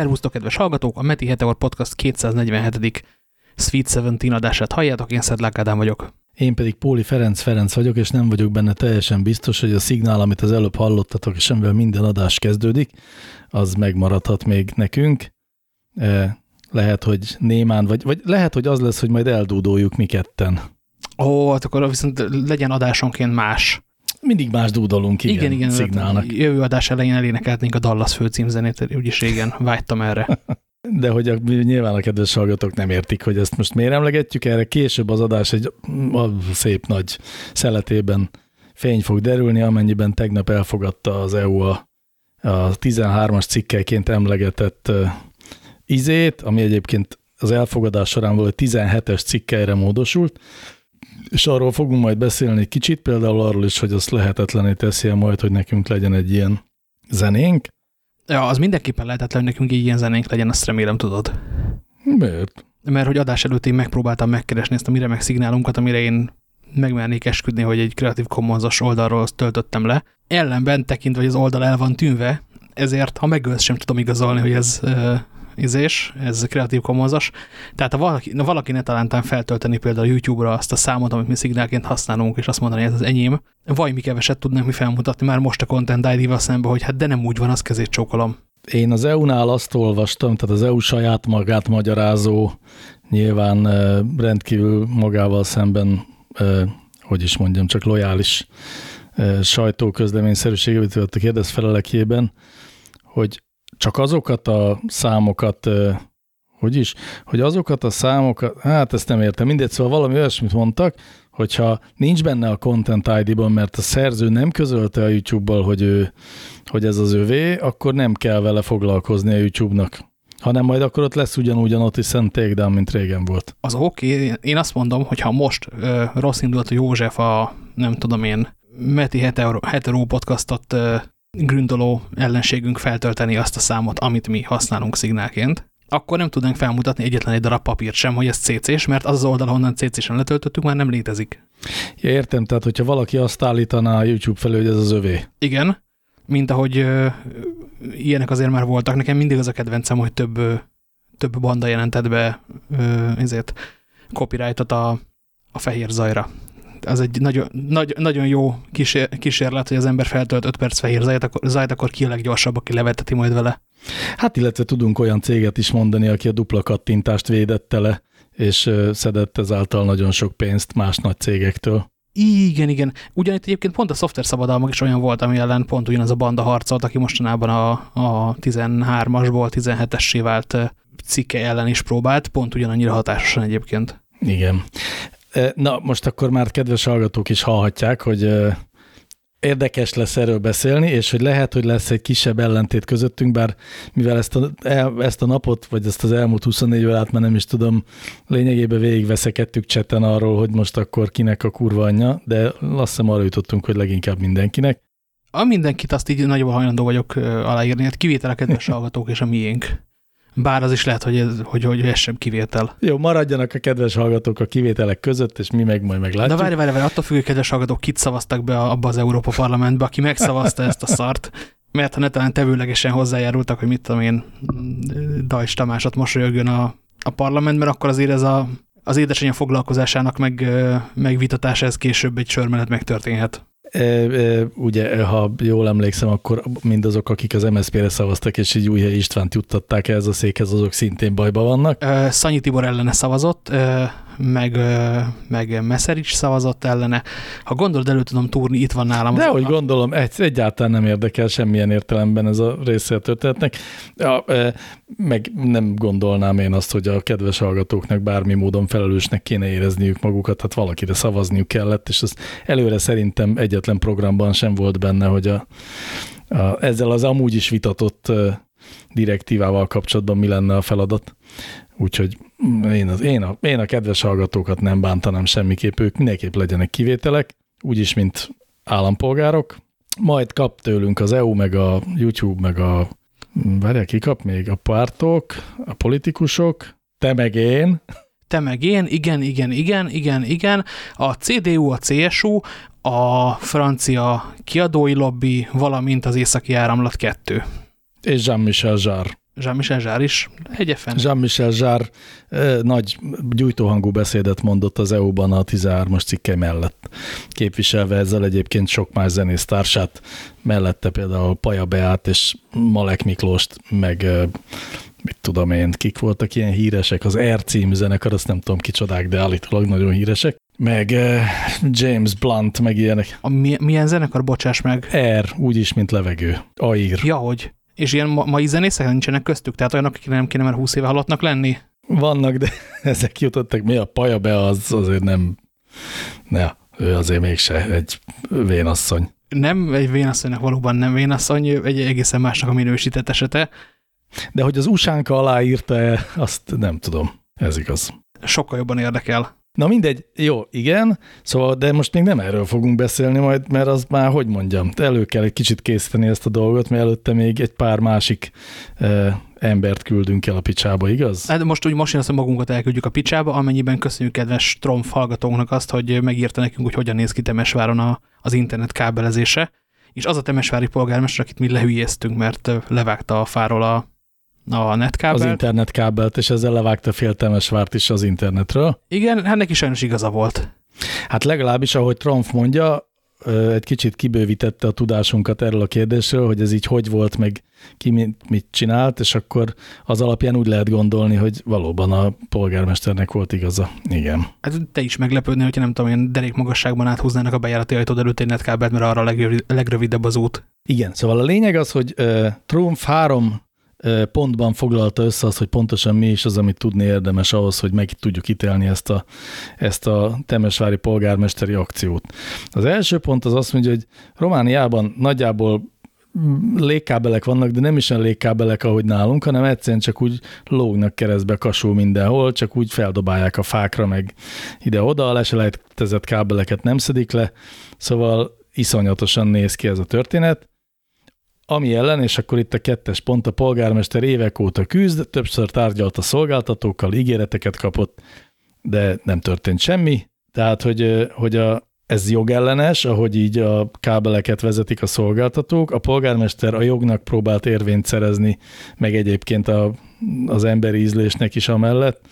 Szervusztok, kedves hallgatók! A Meti Heteor Podcast 247. Sweet 17 adását halljátok, én Szedlák Ádám vagyok. Én pedig Póli Ferenc Ferenc vagyok, és nem vagyok benne teljesen biztos, hogy a szignál, amit az előbb hallottatok, és amivel minden adás kezdődik, az megmaradhat még nekünk. E, lehet, hogy némán, vagy, vagy lehet, hogy az lesz, hogy majd eldúdoljuk mi ketten. Ó, hát akkor viszont legyen adásonként más. Mindig más dúdolunk, igen, igen, igen szignálnak. Jövő adás elején elénekeltnénk a Dallas főcímzenét, úgyis régen vágytam erre. De hogy a, nyilván a kedves hallgatók nem értik, hogy ezt most miért emlegetjük, erre később az adás egy a szép nagy szeletében fény fog derülni, amennyiben tegnap elfogadta az EU a, a 13-as cikkelként emlegetett izét, ami egyébként az elfogadás során volt 17-es cikkeire módosult, és arról fogunk majd beszélni egy kicsit, például arról is, hogy azt lehetetlené teszi -e majd, hogy nekünk legyen egy ilyen zenénk. Ja, az mindenképpen lehetetlen, hogy nekünk egy ilyen zenénk legyen, azt remélem tudod. Miért? Mert hogy adás előtt én megpróbáltam megkeresni ezt a mire meg szignálunkat, amire én megmernék esküdni, hogy egy Creative Commons-os oldalról töltöttem le. Ellenben tekintve, hogy az oldal el van tűnve, ezért, ha megölsz, sem tudom igazolni, hogy ez izés, ez kreatív commons Tehát ha valaki, na valaki ne talántán feltölteni például YouTube-ra azt a számot, amit mi szignálként használunk, és azt mondani, hogy ez az enyém, vagy mi keveset tudnánk mi felmutatni már most a Content ID-val szemben, hogy hát de nem úgy van, az kezét csókolom. Én az EU-nál azt olvastam, tehát az EU saját magát magyarázó, nyilván rendkívül magával szemben, hogy is mondjam, csak lojális sajtóközleményszerűségét a kérdez felelekében, hogy csak azokat a számokat, hogy is, hogy azokat a számokat, hát ezt nem értem, mindegy, szóval valami olyasmit mondtak, hogyha nincs benne a Content ID-ban, mert a szerző nem közölte a YouTube-bal, hogy, ő, hogy ez az övé, akkor nem kell vele foglalkozni a YouTube-nak hanem majd akkor ott lesz ugyanúgy a notice and takedown, mint régen volt. Az oké, okay. én azt mondom, hogy ha most ö, rossz indulatú József a, nem tudom én, Meti hetero, hetero podcastot ö, gründoló ellenségünk feltölteni azt a számot, amit mi használunk szignálként, akkor nem tudnánk felmutatni egyetlen egy darab papírt sem, hogy ez CC-s, mert az az oldal, honnan CC-sen letöltöttük, már nem létezik. Ja, értem, tehát hogyha valaki azt állítaná a YouTube felé, hogy ez az övé. Igen, mint ahogy ö, ilyenek azért már voltak. Nekem mindig az a kedvencem, hogy több, ö, több banda jelentett be ö, ezért copyrightot a, a fehér zajra az egy nagyon, nagy, nagyon jó kísér, kísérlet, hogy az ember feltölt 5 perc fehér zajt, akkor, zajt, akkor ki a leggyorsabb, aki leveteti majd vele. Hát illetve tudunk olyan céget is mondani, aki a dupla kattintást védette le, és szedett ezáltal nagyon sok pénzt más nagy cégektől. Igen, igen. Ugyanitt egyébként pont a szoftver szabadalmak is olyan volt, ami ellen pont ugyanaz a banda harcolt, aki mostanában a, a 13-asból 17-essé vált cikke ellen is próbált, pont ugyanannyira hatásosan egyébként. Igen. Na, most akkor már kedves hallgatók is hallhatják, hogy érdekes lesz erről beszélni, és hogy lehet, hogy lesz egy kisebb ellentét közöttünk, bár mivel ezt a, ezt a napot, vagy ezt az elmúlt 24 órát már nem is tudom, lényegében végigveszekedtük cseten arról, hogy most akkor kinek a kurva anyja, de azt hiszem arra jutottunk, hogy leginkább mindenkinek. A mindenkit azt így nagyobb hajlandó vagyok aláírni, hát kivétel a kedves hallgatók és a miénk. Bár az is lehet, hogy ez, hogy, hogy ez sem kivétel. Jó, maradjanak a kedves hallgatók a kivételek között, és mi meg majd meglátjuk. De várj, várj, várj, attól függ, kedves hallgatók, kit szavaztak be abba az Európa Parlamentbe, aki megszavazta ezt a szart, mert ha ne talán tevőlegesen hozzájárultak, hogy mit tudom én, Dajs Tamásot mosolyogjön a, a parlamentben, akkor azért ez a, az édesanyja foglalkozásának meg, megvitatása ez később egy sörmenet megtörténhet. Ugye, ha jól emlékszem, akkor mindazok, akik az MSZP-re szavaztak, és így Újhely Istvánt juttatták ez a székhez, azok szintén bajban vannak. Szanyi Tibor ellene szavazott, meg, meg Meszerics szavazott ellene. Ha gondolod, elő tudom túrni, itt van nálam. De hogy gondolom, egy, egyáltalán nem érdekel semmilyen értelemben ez a része a történetnek. Ja, meg nem gondolnám én azt, hogy a kedves hallgatóknak bármi módon felelősnek kéne érezniük magukat, hát valakire szavazniuk kellett, és az előre szerintem egyetlen programban sem volt benne, hogy a, a, ezzel az amúgy is vitatott direktívával kapcsolatban mi lenne a feladat. Úgyhogy én, az, én, a, én a kedves hallgatókat nem bántanám semmiképp, ők mindenképp legyenek kivételek, úgyis, mint állampolgárok. Majd kap tőlünk az EU, meg a YouTube, meg a várják, ki kap még? A pártok, a politikusok, te meg én. Te meg én, igen, igen, igen, igen, igen. A CDU, a CSU, a francia kiadói lobby, valamint az északi áramlat kettő. És Jean-Michel Jarre. Jean-Michel Zsár is egyefen. Jean-Michel Zsár nagy gyújtóhangú beszédet mondott az EU-ban a 13-as cikke mellett, képviselve ezzel egyébként sok más zenésztársát, mellette például Paja Beát és Malek Miklóst, meg mit tudom én, kik voltak ilyen híresek, az R című zenekar, azt nem tudom kicsodák, de állítólag nagyon híresek, meg James Blunt, meg ilyenek. A mi, milyen zenekar, bocsáss meg? R, úgyis, mint levegő. Air. Ja, hogy? És ilyen ma mai zenészek nincsenek köztük? Tehát olyanok, akik nem kéne már 20 éve halottnak lenni? Vannak, de ezek jutottak. Mi a paja be, az azért nem... Ne, ő azért mégse egy vénasszony. Nem, egy vénasszonynak valóban nem vénasszony, egy egészen másnak a minősített esete. De hogy az usánka aláírta-e, azt nem tudom. Ez igaz. Sokkal jobban érdekel. Na mindegy, jó, igen, szóval, de most még nem erről fogunk beszélni majd, mert az már, hogy mondjam, elő kell egy kicsit készíteni ezt a dolgot, mert előtte még egy pár másik e, embert küldünk el a picsába, igaz? Hát most úgy most azt, magunkat elküldjük a picsába, amennyiben köszönjük kedves Tromf hallgatónknak azt, hogy megírta nekünk, hogy hogyan néz ki Temesváron a, az internet kábelezése, és az a temesvári polgármester, akit mi lehülyéztünk, mert levágta a fáról a a netkábelt. Az internetkábelt, és ezzel levágta fél Temesvárt is az internetről. Igen, hát neki sajnos igaza volt. Hát legalábbis, ahogy Trump mondja, egy kicsit kibővítette a tudásunkat erről a kérdésről, hogy ez így hogy volt, meg ki mit, mit csinált, és akkor az alapján úgy lehet gondolni, hogy valóban a polgármesternek volt igaza. Igen. Hát te is meglepődnél, hogyha nem tudom, ilyen derék magasságban áthúznának a bejárati ajtód előtt egy netkábelt, mert arra a legrövidebb az út. Igen, szóval a lényeg az, hogy Trump három pontban foglalta össze az, hogy pontosan mi is az, amit tudni érdemes ahhoz, hogy meg tudjuk ítélni ezt a, ezt a temesvári polgármesteri akciót. Az első pont az azt mondja, hogy Romániában nagyjából légkábelek vannak, de nem is olyan légkábelek, ahogy nálunk, hanem egyszerűen csak úgy lógnak keresztbe kasul mindenhol, csak úgy feldobálják a fákra, meg ide-oda, a leselejtezett kábeleket nem szedik le, szóval iszonyatosan néz ki ez a történet. Ami ellen, és akkor itt a kettes pont, a polgármester évek óta küzd, többször tárgyalt a szolgáltatókkal, ígéreteket kapott, de nem történt semmi. Tehát, hogy, hogy a, ez jogellenes, ahogy így a kábeleket vezetik a szolgáltatók. A polgármester a jognak próbált érvényt szerezni, meg egyébként a, az emberi ízlésnek is amellett,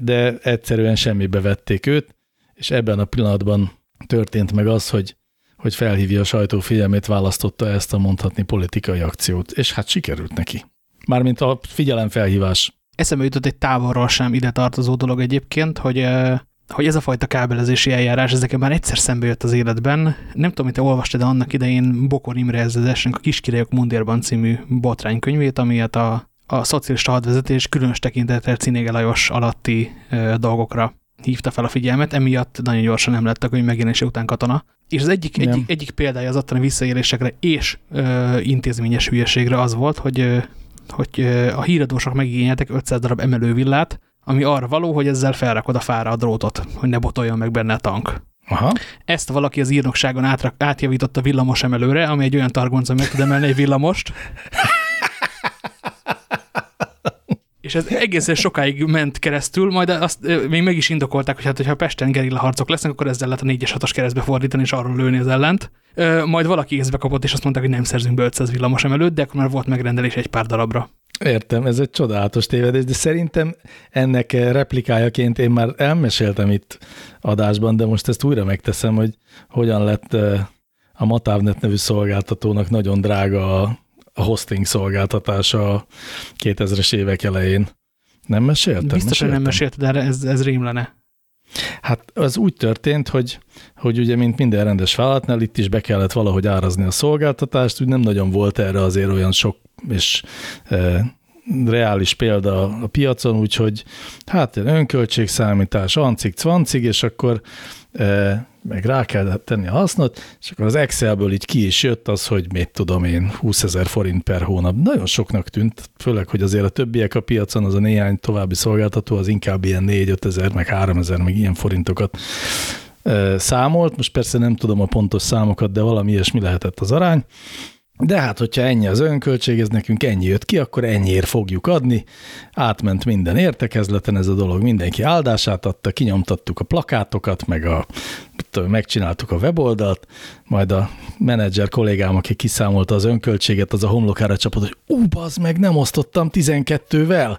de egyszerűen semmibe vették őt, és ebben a pillanatban történt meg az, hogy hogy felhívja a sajtó figyelmét, választotta ezt a mondhatni politikai akciót, és hát sikerült neki. Mármint a figyelemfelhívás. Eszembe jutott egy távolról sem ide tartozó dolog egyébként, hogy, hogy ez a fajta kábelezési eljárás, ezeken már egyszer szembe jött az életben. Nem tudom, hogy te olvastad de annak idején Bokor Imre ezredesnek a Kiskirályok Mundérban című botránykönyvét, amilyet a, a szocialista hadvezetés különös tekintettel Cinége Lajos alatti ö, dolgokra hívta fel a figyelmet, emiatt nagyon gyorsan nem lett a könyv megjelenése után katona. És az egyik, egyik, egyik példája az attani visszaélésekre és ö, intézményes hülyeségre az volt, hogy, ö, hogy ö, a híradósok megigényeltek 500 darab emelővillát, ami arra való, hogy ezzel felrakod a fára a drótot, hogy ne botoljon meg benne a tank. Aha. Ezt valaki az írnokságon átrak, átjavított a villamos emelőre, ami egy olyan targonc, ami meg tud emelni egy villamost. És ez egészen sokáig ment keresztül, majd azt még meg is indokolták, hogy hát, hogyha Pesten gerilla harcok lesznek, akkor ezzel lehet a 4-es 6 keresztbe fordítani, és arról lőni az ellent. Majd valaki észbe kapott, és azt mondták, hogy nem szerzünk be 500 villamos emelőt, de akkor már volt megrendelés egy pár darabra. Értem, ez egy csodálatos tévedés, de szerintem ennek replikájaként én már elmeséltem itt adásban, de most ezt újra megteszem, hogy hogyan lett a Matávnet nevű szolgáltatónak nagyon drága a a hosting szolgáltatása a 2000-es évek elején. Nem meséltem? Biztos, hogy nem mesélt, de ez, ez rém lenne. Hát az úgy történt, hogy, hogy ugye, mint minden rendes vállalatnál, itt is be kellett valahogy árazni a szolgáltatást, úgy nem nagyon volt erre azért olyan sok és e, reális példa a piacon, úgyhogy hát önköltségszámítás, ancig, cvancig, és akkor e, meg rá kell tenni a hasznot, és akkor az Excelből így ki is jött az, hogy mit tudom én, 20 ezer forint per hónap. Nagyon soknak tűnt, főleg, hogy azért a többiek a piacon, az a néhány további szolgáltató, az inkább ilyen 4-5 ezer, meg 3 ezer, meg ilyen forintokat számolt. Most persze nem tudom a pontos számokat, de valami ilyesmi lehetett az arány. De hát, hogyha ennyi az önköltség, ez nekünk ennyi jött ki, akkor ennyiért fogjuk adni. Átment minden értekezleten ez a dolog, mindenki áldását adta, kinyomtattuk a plakátokat, meg a megcsináltuk a weboldalt, majd a menedzser kollégám, aki kiszámolta az önköltséget, az a homlokára csapott, hogy ú, bazd meg, nem osztottam 12-vel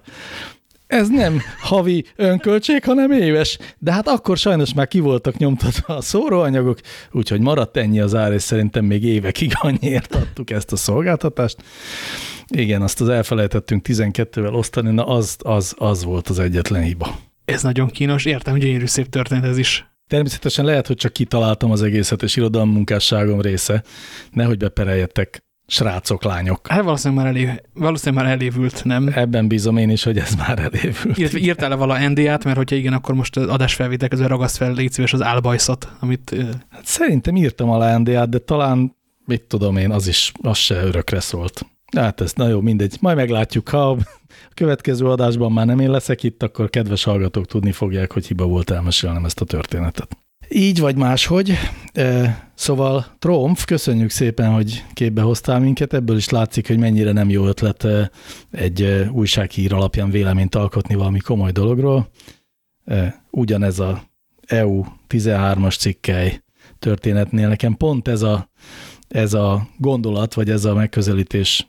ez nem havi önköltség, hanem éves. De hát akkor sajnos már ki voltak nyomtatva a szóróanyagok, úgyhogy maradt ennyi az ár, és szerintem még évekig annyiért adtuk ezt a szolgáltatást. Igen, azt az elfelejtettünk 12-vel osztani, na az, az, az volt az egyetlen hiba. Ez nagyon kínos, értem, gyönyörű szép történet ez is. Természetesen lehet, hogy csak kitaláltam az egészet, és irodalmi munkásságom része. Nehogy bepereljetek srácok, lányok. Hát valószínűleg már, elé, valószínűleg már elévült, nem? Ebben bízom én is, hogy ez már elévült. Illetve írtál-e vala ND-át, mert hogyha igen, akkor most adásfelvétel közben ragaszt fel, légy szíves az álbajszot, amit... Hát szerintem írtam alá ND-át, de talán, mit tudom én, az is, az se örökre szólt. Hát ez, na jó, mindegy. Majd meglátjuk, ha a következő adásban már nem én leszek itt, akkor kedves hallgatók tudni fogják, hogy hiba volt elmesélnem ezt a történetet. Így vagy máshogy. Szóval Tromf, köszönjük szépen, hogy képbe hoztál minket. Ebből is látszik, hogy mennyire nem jó ötlet egy újsághír alapján véleményt alkotni valami komoly dologról. Ugyanez a EU 13-as cikkely történetnél nekem pont ez a, ez a gondolat, vagy ez a megközelítés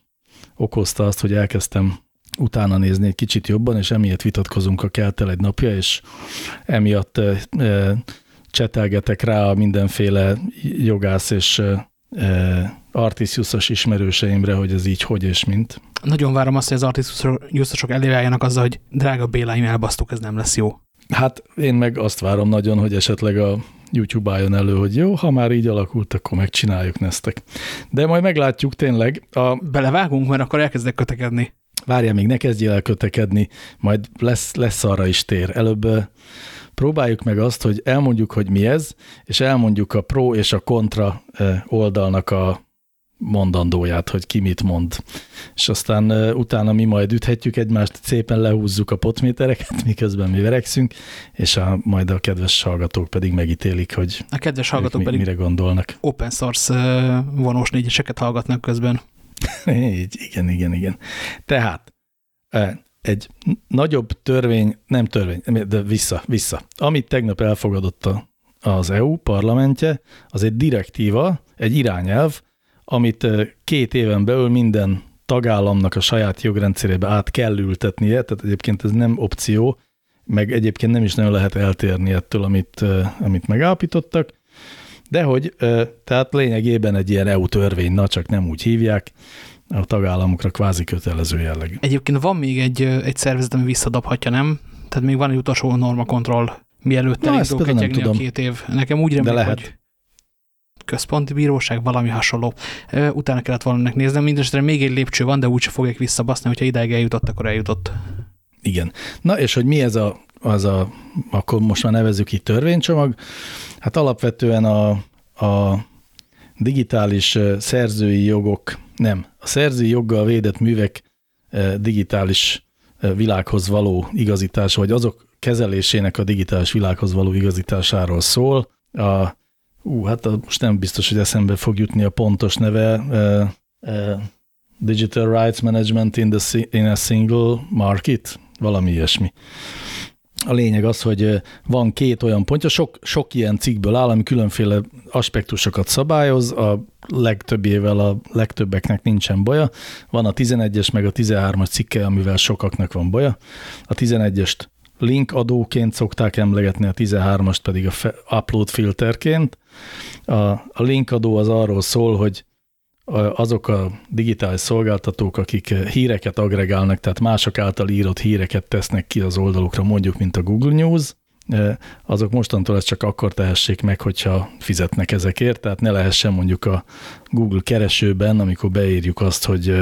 okozta azt, hogy elkezdtem utána nézni egy kicsit jobban, és emiatt vitatkozunk a keltel egy napja, és emiatt csetelgetek rá a mindenféle jogász és e, artiszusos ismerőseimre, hogy ez így hogy és mint. Nagyon várom azt, hogy az artiszusok eléváljanak azzal, hogy drága Béláim elbasztuk, ez nem lesz jó. Hát én meg azt várom nagyon, hogy esetleg a YouTube álljon elő, hogy jó, ha már így alakult, akkor megcsináljuk neztek. De majd meglátjuk tényleg. A... Belevágunk, mert akkor elkezdek kötekedni. Várja, még ne kezdjél el kötekedni, majd lesz, lesz arra is tér. Előbb próbáljuk meg azt, hogy elmondjuk, hogy mi ez, és elmondjuk a pro és a kontra oldalnak a mondandóját, hogy ki mit mond. És aztán utána mi majd üthetjük egymást, szépen lehúzzuk a potmétereket, miközben mi verekszünk, és a, majd a kedves hallgatók pedig megítélik, hogy a kedves hallgatók mi, pedig mire gondolnak. Open source vonós négyeseket hallgatnak közben. Így, igen, igen, igen. Tehát egy nagyobb törvény, nem törvény, de vissza, vissza. Amit tegnap elfogadott az EU parlamentje, az egy direktíva, egy irányelv, amit két éven belül minden tagállamnak a saját jogrendszerébe át kell ültetnie, tehát egyébként ez nem opció, meg egyébként nem is nagyon lehet eltérni ettől, amit, amit megállapítottak, de hogy tehát lényegében egy ilyen EU törvény, na csak nem úgy hívják, a tagállamokra kvázi kötelező jellegű. Egyébként van még egy, egy szervezet, ami visszadobhatja, nem? Tehát még van egy utolsó normakontroll, mielőtt elindul a két év. Nekem úgy remélik, hogy központi bíróság, valami hasonló. Utána kellett volna néznem, mindesetre még egy lépcső van, de úgyse fogják visszabaszni, hogyha idáig eljutott, akkor eljutott. Igen. Na és hogy mi ez a, az a, akkor most már nevezzük itt törvénycsomag, hát alapvetően a, a digitális szerzői jogok, nem, a szerzői joggal védett művek digitális világhoz való igazítása, vagy azok kezelésének a digitális világhoz való igazításáról szól. A, ú, hát a, most nem biztos, hogy eszembe fog jutni a pontos neve, uh, uh, Digital Rights Management in, the, in a Single Market, valami ilyesmi. A lényeg az, hogy van két olyan pontja, sok, sok ilyen cikkből áll, ami különféle aspektusokat szabályoz, a legtöbbével a legtöbbeknek nincsen baja. Van a 11-es meg a 13-as cikke, amivel sokaknak van baja. A 11-est link adóként szokták emlegetni, a 13-ast pedig a upload filterként. A, a link adó az arról szól, hogy azok a digitális szolgáltatók, akik híreket agregálnak, tehát mások által írott híreket tesznek ki az oldalukra, mondjuk, mint a Google News, azok mostantól ezt csak akkor tehessék meg, hogyha fizetnek ezekért, tehát ne lehessen mondjuk a Google keresőben, amikor beírjuk azt, hogy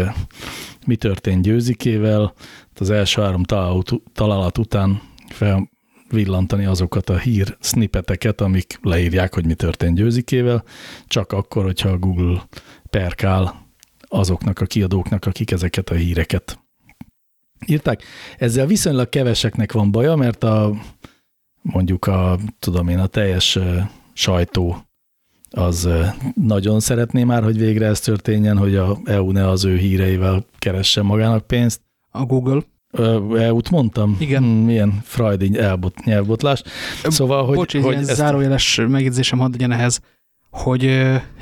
mi történt győzikével, az első három találat után felvillantani azokat a hír snippeteket, amik leírják, hogy mi történt győzikével, csak akkor, hogyha a Google perkál azoknak a kiadóknak, akik ezeket a híreket írták. Ezzel viszonylag keveseknek van baja, mert a mondjuk a, tudom én, a teljes sajtó az nagyon szeretné már, hogy végre ez történjen, hogy a EU ne az ő híreivel keresse magának pénzt. A Google? EU-t mondtam? Igen. Hmm, milyen freudi elbot, nyelvbotlás. Szóval, hogy... Bocs, hogy ilyen ezt, zárójeles megjegyzésem hadd legyen ehhez, hogy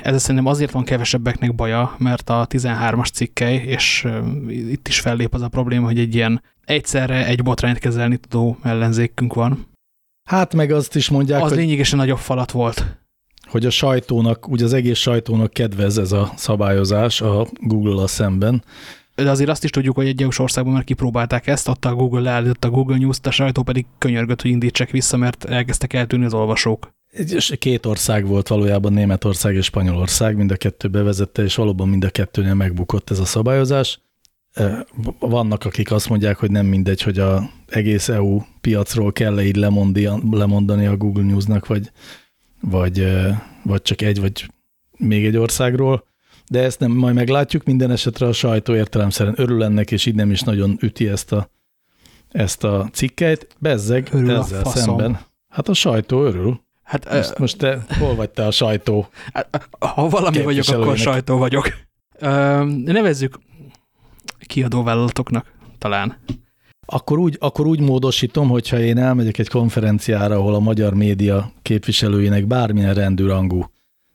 ez szerintem azért van kevesebbeknek baja, mert a 13-as cikkely, és itt is fellép az a probléma, hogy egy ilyen egyszerre egy botrányt kezelni tudó ellenzékünk van. Hát meg azt is mondják, Az hogy, lényegesen nagyobb falat volt. hogy a sajtónak, ugye az egész sajtónak kedvez ez a szabályozás a Google-a szemben. De azért azt is tudjuk, hogy egy EU országban már kipróbálták ezt, adta a Google leállította a Google News-t, a sajtó pedig könyörgött, hogy indítsák vissza, mert elkezdtek eltűnni az olvasók. És két ország volt valójában, Németország és Spanyolország, mind a kettő bevezette, és valóban mind a kettőnél megbukott ez a szabályozás. Vannak, akik azt mondják, hogy nem mindegy, hogy a egész EU piacról kell -e így lemondani a Google Newsnak, vagy, vagy, vagy csak egy, vagy még egy országról. De ezt nem majd meglátjuk, minden esetre a sajtó értelemszerűen örül ennek, és így nem is nagyon üti ezt a, ezt a cikkeit. Bezzeg Örül a ezzel faszom. szemben. Hát a sajtó örül. Hát, Most, most te hol vagy te a sajtó? Hát, Ha valami vagyok, akkor sajtó vagyok. Ö, Nevezzük kiadóvállalatoknak talán. Akkor úgy, akkor úgy módosítom, hogyha én elmegyek egy konferenciára, ahol a magyar média képviselőinek bármilyen rendűrangú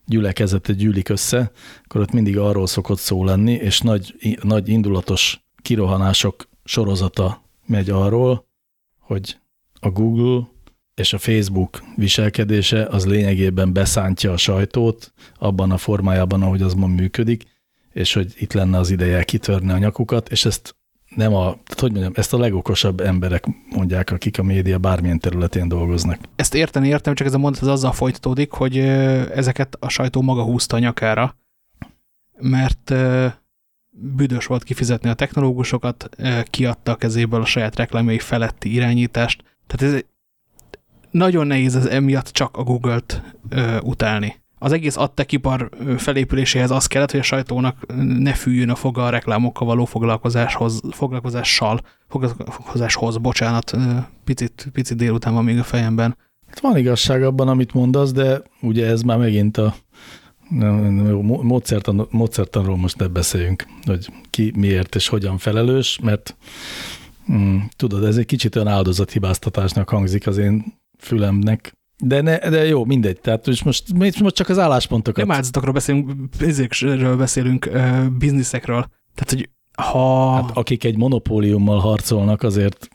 gyülekezete gyűlik össze, akkor ott mindig arról szokott szó lenni, és nagy, nagy indulatos kirohanások sorozata megy arról, hogy a Google és a Facebook viselkedése az lényegében beszántja a sajtót abban a formájában, ahogy az ma működik, és hogy itt lenne az ideje kitörni a nyakukat, és ezt nem a, tehát hogy mondjam, ezt a legokosabb emberek mondják, akik a média bármilyen területén dolgoznak. Ezt érteni értem, csak ez a mondat az azzal folytatódik, hogy ezeket a sajtó maga húzta a nyakára, mert büdös volt kifizetni a technológusokat, kiadta a kezéből a saját reklámjai feletti irányítást. Tehát ez nagyon nehéz ez emiatt csak a Google-t utálni. Az egész adtekipar felépüléséhez az kellett, hogy a sajtónak ne fűjjön a foga a reklámokkal való foglalkozáshoz, foglalkozással, foglalkozáshoz, bocsánat, picit, picit délután van még a fejemben. Hát van igazság abban, amit mondasz, de ugye ez már megint a módszertan, módszertanról most ne beszéljünk, hogy ki miért és hogyan felelős, mert mm, tudod, ez egy kicsit olyan áldozathibáztatásnak hangzik az én fülemnek, de, ne, de jó, mindegy. Tehát most, most, most csak az álláspontokat. Nem áldozatokról beszélünk, ezekről beszélünk, bizniszekről. Tehát, hogy ha Hát, akik egy monopóliummal harcolnak, azért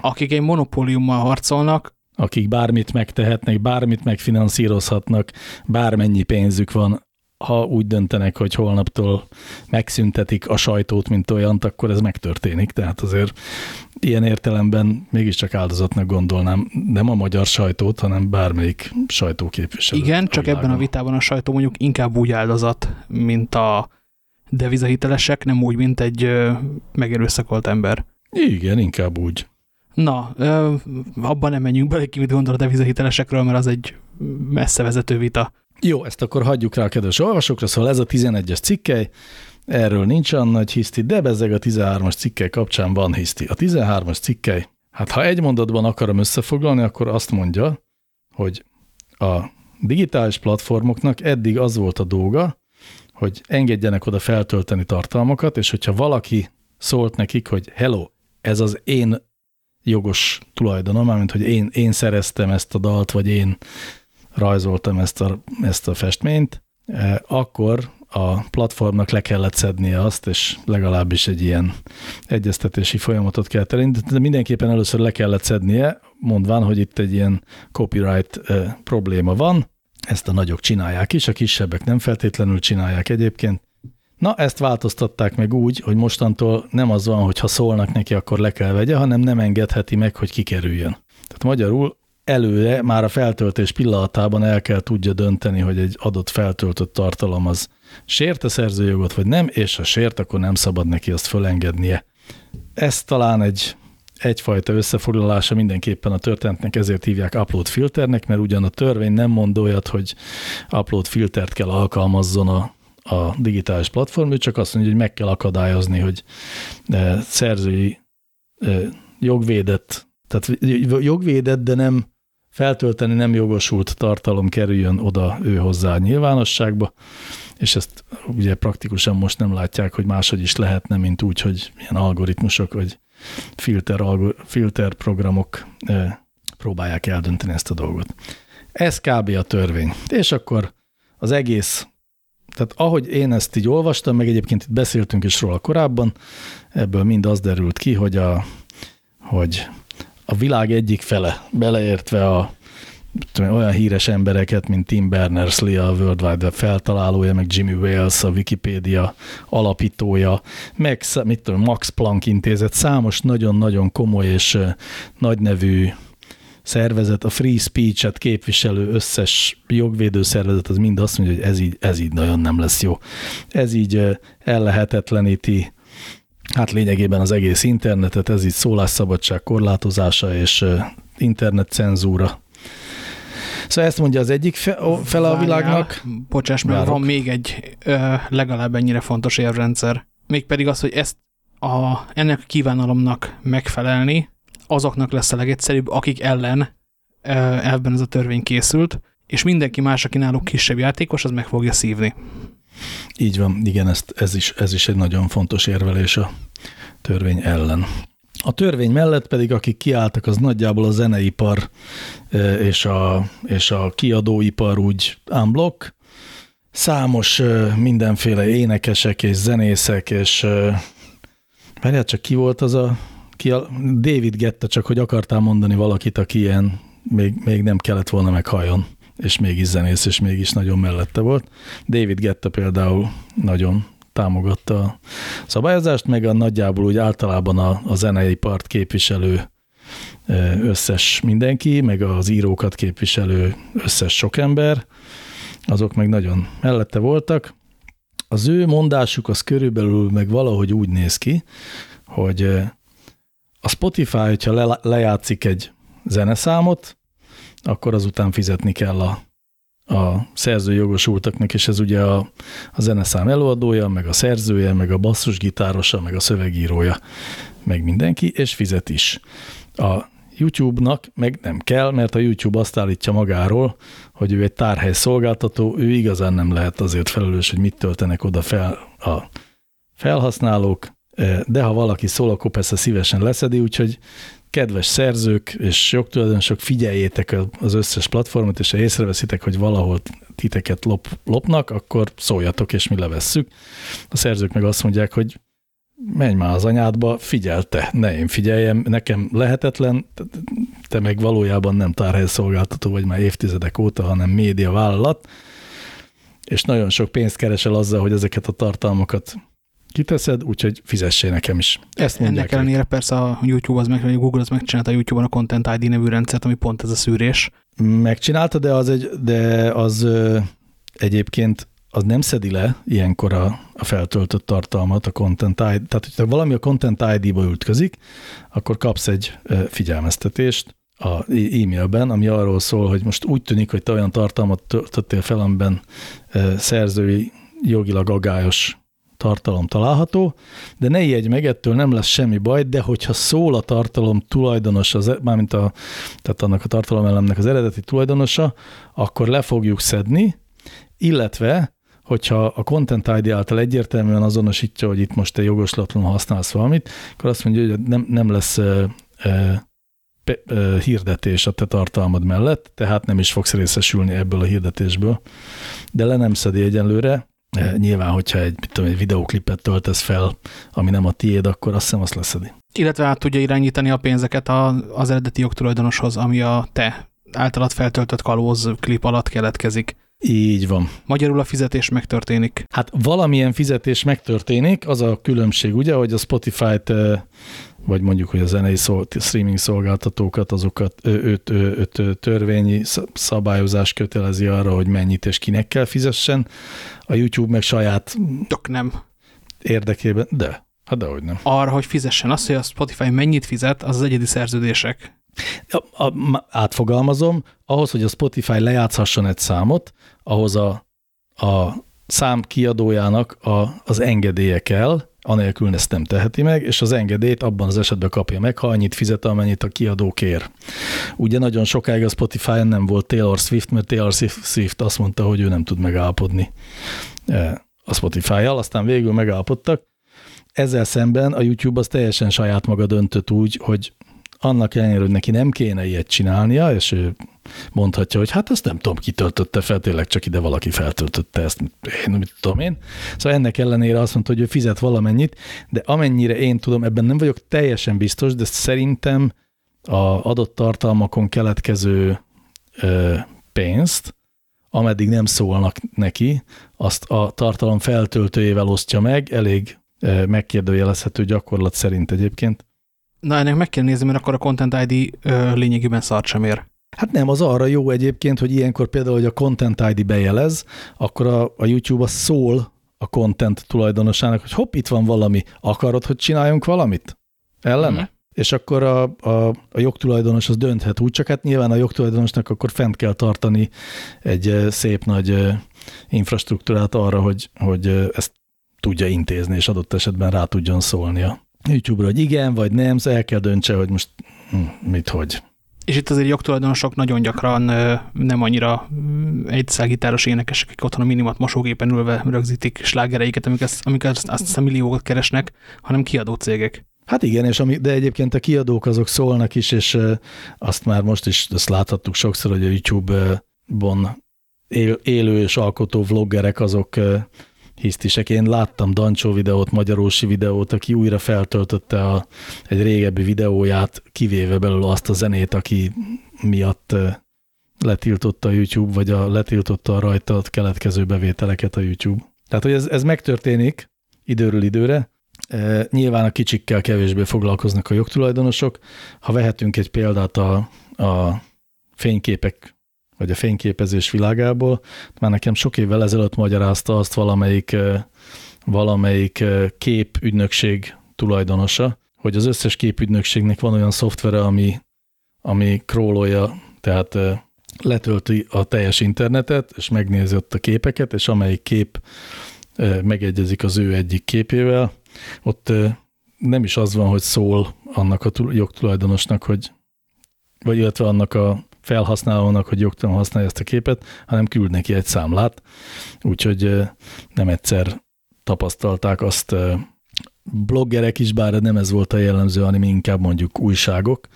akik egy monopóliummal harcolnak, akik bármit megtehetnek, bármit megfinanszírozhatnak, bármennyi pénzük van, ha úgy döntenek, hogy holnaptól megszüntetik a sajtót, mint olyant, akkor ez megtörténik. Tehát azért ilyen értelemben mégiscsak áldozatnak gondolnám nem a magyar sajtót, hanem bármelyik sajtóképviselő. igen, csak ebben a vitában a sajtó mondjuk inkább úgy áldozat, mint a devizahitelesek, nem úgy, mint egy megerőszakolt ember. Igen, inkább úgy. Na, abban nem menjünk bele, ki mit gondol a devizahitelesekről, mert az egy messze vezető vita. Jó, ezt akkor hagyjuk rá a kedves olvasókra, szóval ez a 11-es cikkely, erről nincs olyan nagy hiszti, de bezzeg a 13-as cikkely kapcsán van hiszti. A 13-as cikkely, hát ha egy mondatban akarom összefoglalni, akkor azt mondja, hogy a digitális platformoknak eddig az volt a dolga, hogy engedjenek oda feltölteni tartalmakat, és hogyha valaki szólt nekik, hogy hello, ez az én jogos tulajdonom, mármint hogy én, én szereztem ezt a dalt, vagy én rajzoltam ezt a, ezt a festményt, eh, akkor a platformnak le kellett szednie azt, és legalábbis egy ilyen egyeztetési folyamatot kell elindítani, de mindenképpen először le kellett szednie, mondván, hogy itt egy ilyen copyright probléma van, ezt a nagyok csinálják is, a kisebbek nem feltétlenül csinálják egyébként. Na, ezt változtatták meg úgy, hogy mostantól nem az van, hogy ha szólnak neki, akkor le kell vegye, hanem nem engedheti meg, hogy kikerüljön. Tehát magyarul előre már a feltöltés pillanatában el kell tudja dönteni, hogy egy adott feltöltött tartalom az sérte szerzőjogot, vagy nem, és ha sért, akkor nem szabad neki azt fölengednie. Ez talán egy egyfajta összefoglalása mindenképpen a történetnek, ezért hívják upload filternek, mert ugyan a törvény nem mond olyat, hogy upload filtert kell alkalmazzon a, a digitális platform, ő csak azt mondja, hogy meg kell akadályozni, hogy eh, szerzői eh, jogvédett, tehát jogvédett, de nem feltölteni nem jogosult tartalom kerüljön oda ő hozzá nyilvánosságba, és ezt ugye praktikusan most nem látják, hogy máshogy is lehetne, mint úgy, hogy ilyen algoritmusok, vagy filter, filter programok próbálják eldönteni ezt a dolgot. Ez kb. a törvény. És akkor az egész, tehát ahogy én ezt így olvastam, meg egyébként itt beszéltünk is róla korábban, ebből mind az derült ki, hogy a, hogy a világ egyik fele, beleértve a tudom, olyan híres embereket, mint Tim Berners-Lee, a World Wide Web feltalálója, meg Jimmy Wales, a Wikipedia alapítója, meg mit tudom, Max Planck intézet, számos nagyon-nagyon komoly és nagynevű szervezet, a free speech-et képviselő összes jogvédő szervezet, az mind azt mondja, hogy ez így, ez így nagyon nem lesz jó. Ez így ellehetetleníti hát lényegében az egész internetet, ez így szólásszabadság korlátozása és internetcenzúra. Szóval ezt mondja az egyik fe, fele a világnak. Bocsáss meg, van még egy ö, legalább ennyire fontos érvrendszer. Mégpedig az, hogy ezt a, ennek a kívánalomnak megfelelni, azoknak lesz a legegyszerűbb, akik ellen ebben ez a törvény készült, és mindenki más, aki náluk kisebb játékos, az meg fogja szívni. Így van, igen, ezt, ez, is, ez is egy nagyon fontos érvelés a törvény ellen. A törvény mellett pedig, akik kiálltak, az nagyjából a zeneipar és a, és a kiadóipar úgy unblock. Számos mindenféle énekesek és zenészek, és várjál csak ki volt az a ki a, David Getta, csak hogy akartál mondani valakit, aki ilyen még, még nem kellett volna meghalljon, és mégis zenész, és mégis nagyon mellette volt. David Getta például nagyon támogatta a szabályozást, meg a nagyjából úgy általában a, a zenei part képviselő összes mindenki, meg az írókat képviselő összes sok ember, azok meg nagyon mellette voltak. Az ő mondásuk az körülbelül meg valahogy úgy néz ki, hogy a Spotify, hogyha le, lejátszik egy zeneszámot, akkor azután fizetni kell a, a szerzőjogosultaknak, és ez ugye a, a zeneszám előadója, meg a szerzője, meg a basszusgitárosa, meg a szövegírója, meg mindenki, és fizet is. A YouTube-nak meg nem kell, mert a YouTube azt állítja magáról, hogy ő egy tárhely szolgáltató, ő igazán nem lehet azért felelős, hogy mit töltenek oda fel a felhasználók, de ha valaki szól, akkor persze szívesen leszedi, úgyhogy kedves szerzők és jogtulajdonosok, figyeljétek az összes platformot, és ha észreveszitek, hogy valahol titeket lop, lopnak, akkor szóljatok, és mi levesszük. A szerzők meg azt mondják, hogy menj már az anyádba, figyelte, ne én figyeljem, nekem lehetetlen, te meg valójában nem tárhelyszolgáltató vagy már évtizedek óta, hanem média vállalat, és nagyon sok pénzt keresel azzal, hogy ezeket a tartalmakat kiteszed, úgyhogy fizessél nekem is. Ezt mondják Ennek ellenére persze a YouTube az meg, vagy a Google az megcsinálta a YouTube-on a Content ID nevű rendszert, ami pont ez a szűrés. Megcsinálta, de az, egy, de az ö, egyébként az nem szedi le ilyenkor a, a feltöltött tartalmat a Content ID. Tehát, hogyha valami a Content ID-ba ütközik, akkor kapsz egy figyelmeztetést a e-mailben, ami arról szól, hogy most úgy tűnik, hogy te olyan tartalmat töltöttél fel, amiben szerzői jogilag agályos tartalom található, de ne ijedj meg, ettől nem lesz semmi baj, de hogyha szól a tartalom tulajdonos, az, mármint a, tehát annak a tartalomelemnek az eredeti tulajdonosa, akkor le fogjuk szedni, illetve hogyha a Content ID által egyértelműen azonosítja, hogy itt most te jogoslatlanul használsz valamit, akkor azt mondja, hogy nem, nem lesz e, e, hirdetés a te tartalmad mellett, tehát nem is fogsz részesülni ebből a hirdetésből, de le nem szedi egyenlőre, Nyilván, hogyha egy, tudom, egy videóklipet töltesz fel, ami nem a tiéd, akkor azt hiszem azt leszedi. Illetve át tudja irányítani a pénzeket az eredeti jogtulajdonoshoz, ami a te általad feltöltött kalóz klip alatt keletkezik. Így van. Magyarul a fizetés megtörténik. Hát valamilyen fizetés megtörténik, az a különbség ugye, hogy a Spotify-t vagy mondjuk, hogy a zenei szol, streaming szolgáltatókat, azokat öt, öt, öt törvényi szabályozás kötelezi arra, hogy mennyit és kinek kell fizessen. A YouTube meg saját Tök nem. érdekében, de, hát dehogy nem. Arra, hogy fizessen. Az, hogy a Spotify mennyit fizet, az az egyedi szerződések. A, a, átfogalmazom, ahhoz, hogy a Spotify lejátszhasson egy számot, ahhoz a, a szám kiadójának a, az engedélye kell, anélkül ezt nem teheti meg, és az engedélyt abban az esetben kapja meg, ha annyit fizet, amennyit a kiadó kér. Ugye nagyon sokáig a Spotify-on nem volt Taylor Swift, mert Taylor Swift azt mondta, hogy ő nem tud megállapodni eh, a Spotify-jal, aztán végül megállapodtak. ezzel szemben a YouTube az teljesen saját maga döntött úgy, hogy annak ellenére, hogy neki nem kéne ilyet csinálnia, és ő mondhatja, hogy hát ezt nem tudom, ki töltötte fel, tényleg csak ide valaki feltöltötte ezt, én mit tudom én. Szóval ennek ellenére azt mondta, hogy ő fizet valamennyit, de amennyire én tudom, ebben nem vagyok teljesen biztos, de szerintem a adott tartalmakon keletkező ö, pénzt, ameddig nem szólnak neki, azt a tartalom feltöltőjével osztja meg, elég megkérdőjelezhető gyakorlat szerint egyébként. Na, ennek meg kell nézni, mert akkor a Content ID ö, lényegében szart sem ér. Hát nem, az arra jó egyébként, hogy ilyenkor például, hogy a Content ID bejelez, akkor a, a YouTube az szól a content tulajdonosának, hogy hopp, itt van valami, akarod, hogy csináljunk valamit? Ellene? Mm. És akkor a, a, a jogtulajdonos az dönthet úgy, csak hát nyilván a jogtulajdonosnak akkor fent kell tartani egy szép nagy infrastruktúrát arra, hogy, hogy ezt tudja intézni, és adott esetben rá tudjon szólni a YouTube-ra, hogy igen, vagy nem, szóval el kell döntse, hogy most hm, mit, hogy. És itt azért jogtulajdonosok nagyon gyakran nem annyira egyszágitáros énekesek, akik otthon a minimat mosógépen ülve rögzítik slágereiket, amik, ezt, amik azt, azt a milliókat keresnek, hanem kiadó cégek. Hát igen, és ami, de egyébként a kiadók azok szólnak is, és azt már most is azt láthattuk sokszor, hogy a YouTube-bon él, élő és alkotó vloggerek azok hisztisek. Én láttam Dancsó videót, Magyarósi videót, aki újra feltöltötte a, egy régebbi videóját, kivéve belőle azt a zenét, aki miatt letiltotta a YouTube, vagy a, letiltotta a rajta keletkező bevételeket a YouTube. Tehát, hogy ez, ez megtörténik időről időre, e, nyilván a kicsikkel kevésbé foglalkoznak a jogtulajdonosok. Ha vehetünk egy példát a, a fényképek vagy a fényképezés világából. Már nekem sok évvel ezelőtt magyarázta azt valamelyik, valamelyik képügynökség tulajdonosa, hogy az összes képügynökségnek van olyan szoftvere, ami, ami crawlolja, tehát letölti a teljes internetet, és megnézi ott a képeket, és amelyik kép megegyezik az ő egyik képével, ott nem is az van, hogy szól annak a jogtulajdonosnak, hogy vagy illetve annak a felhasználónak, hogy jogtalan használja ezt a képet, hanem küld neki egy számlát. Úgyhogy nem egyszer tapasztalták azt bloggerek is, bár nem ez volt a jellemző, hanem inkább mondjuk újságok,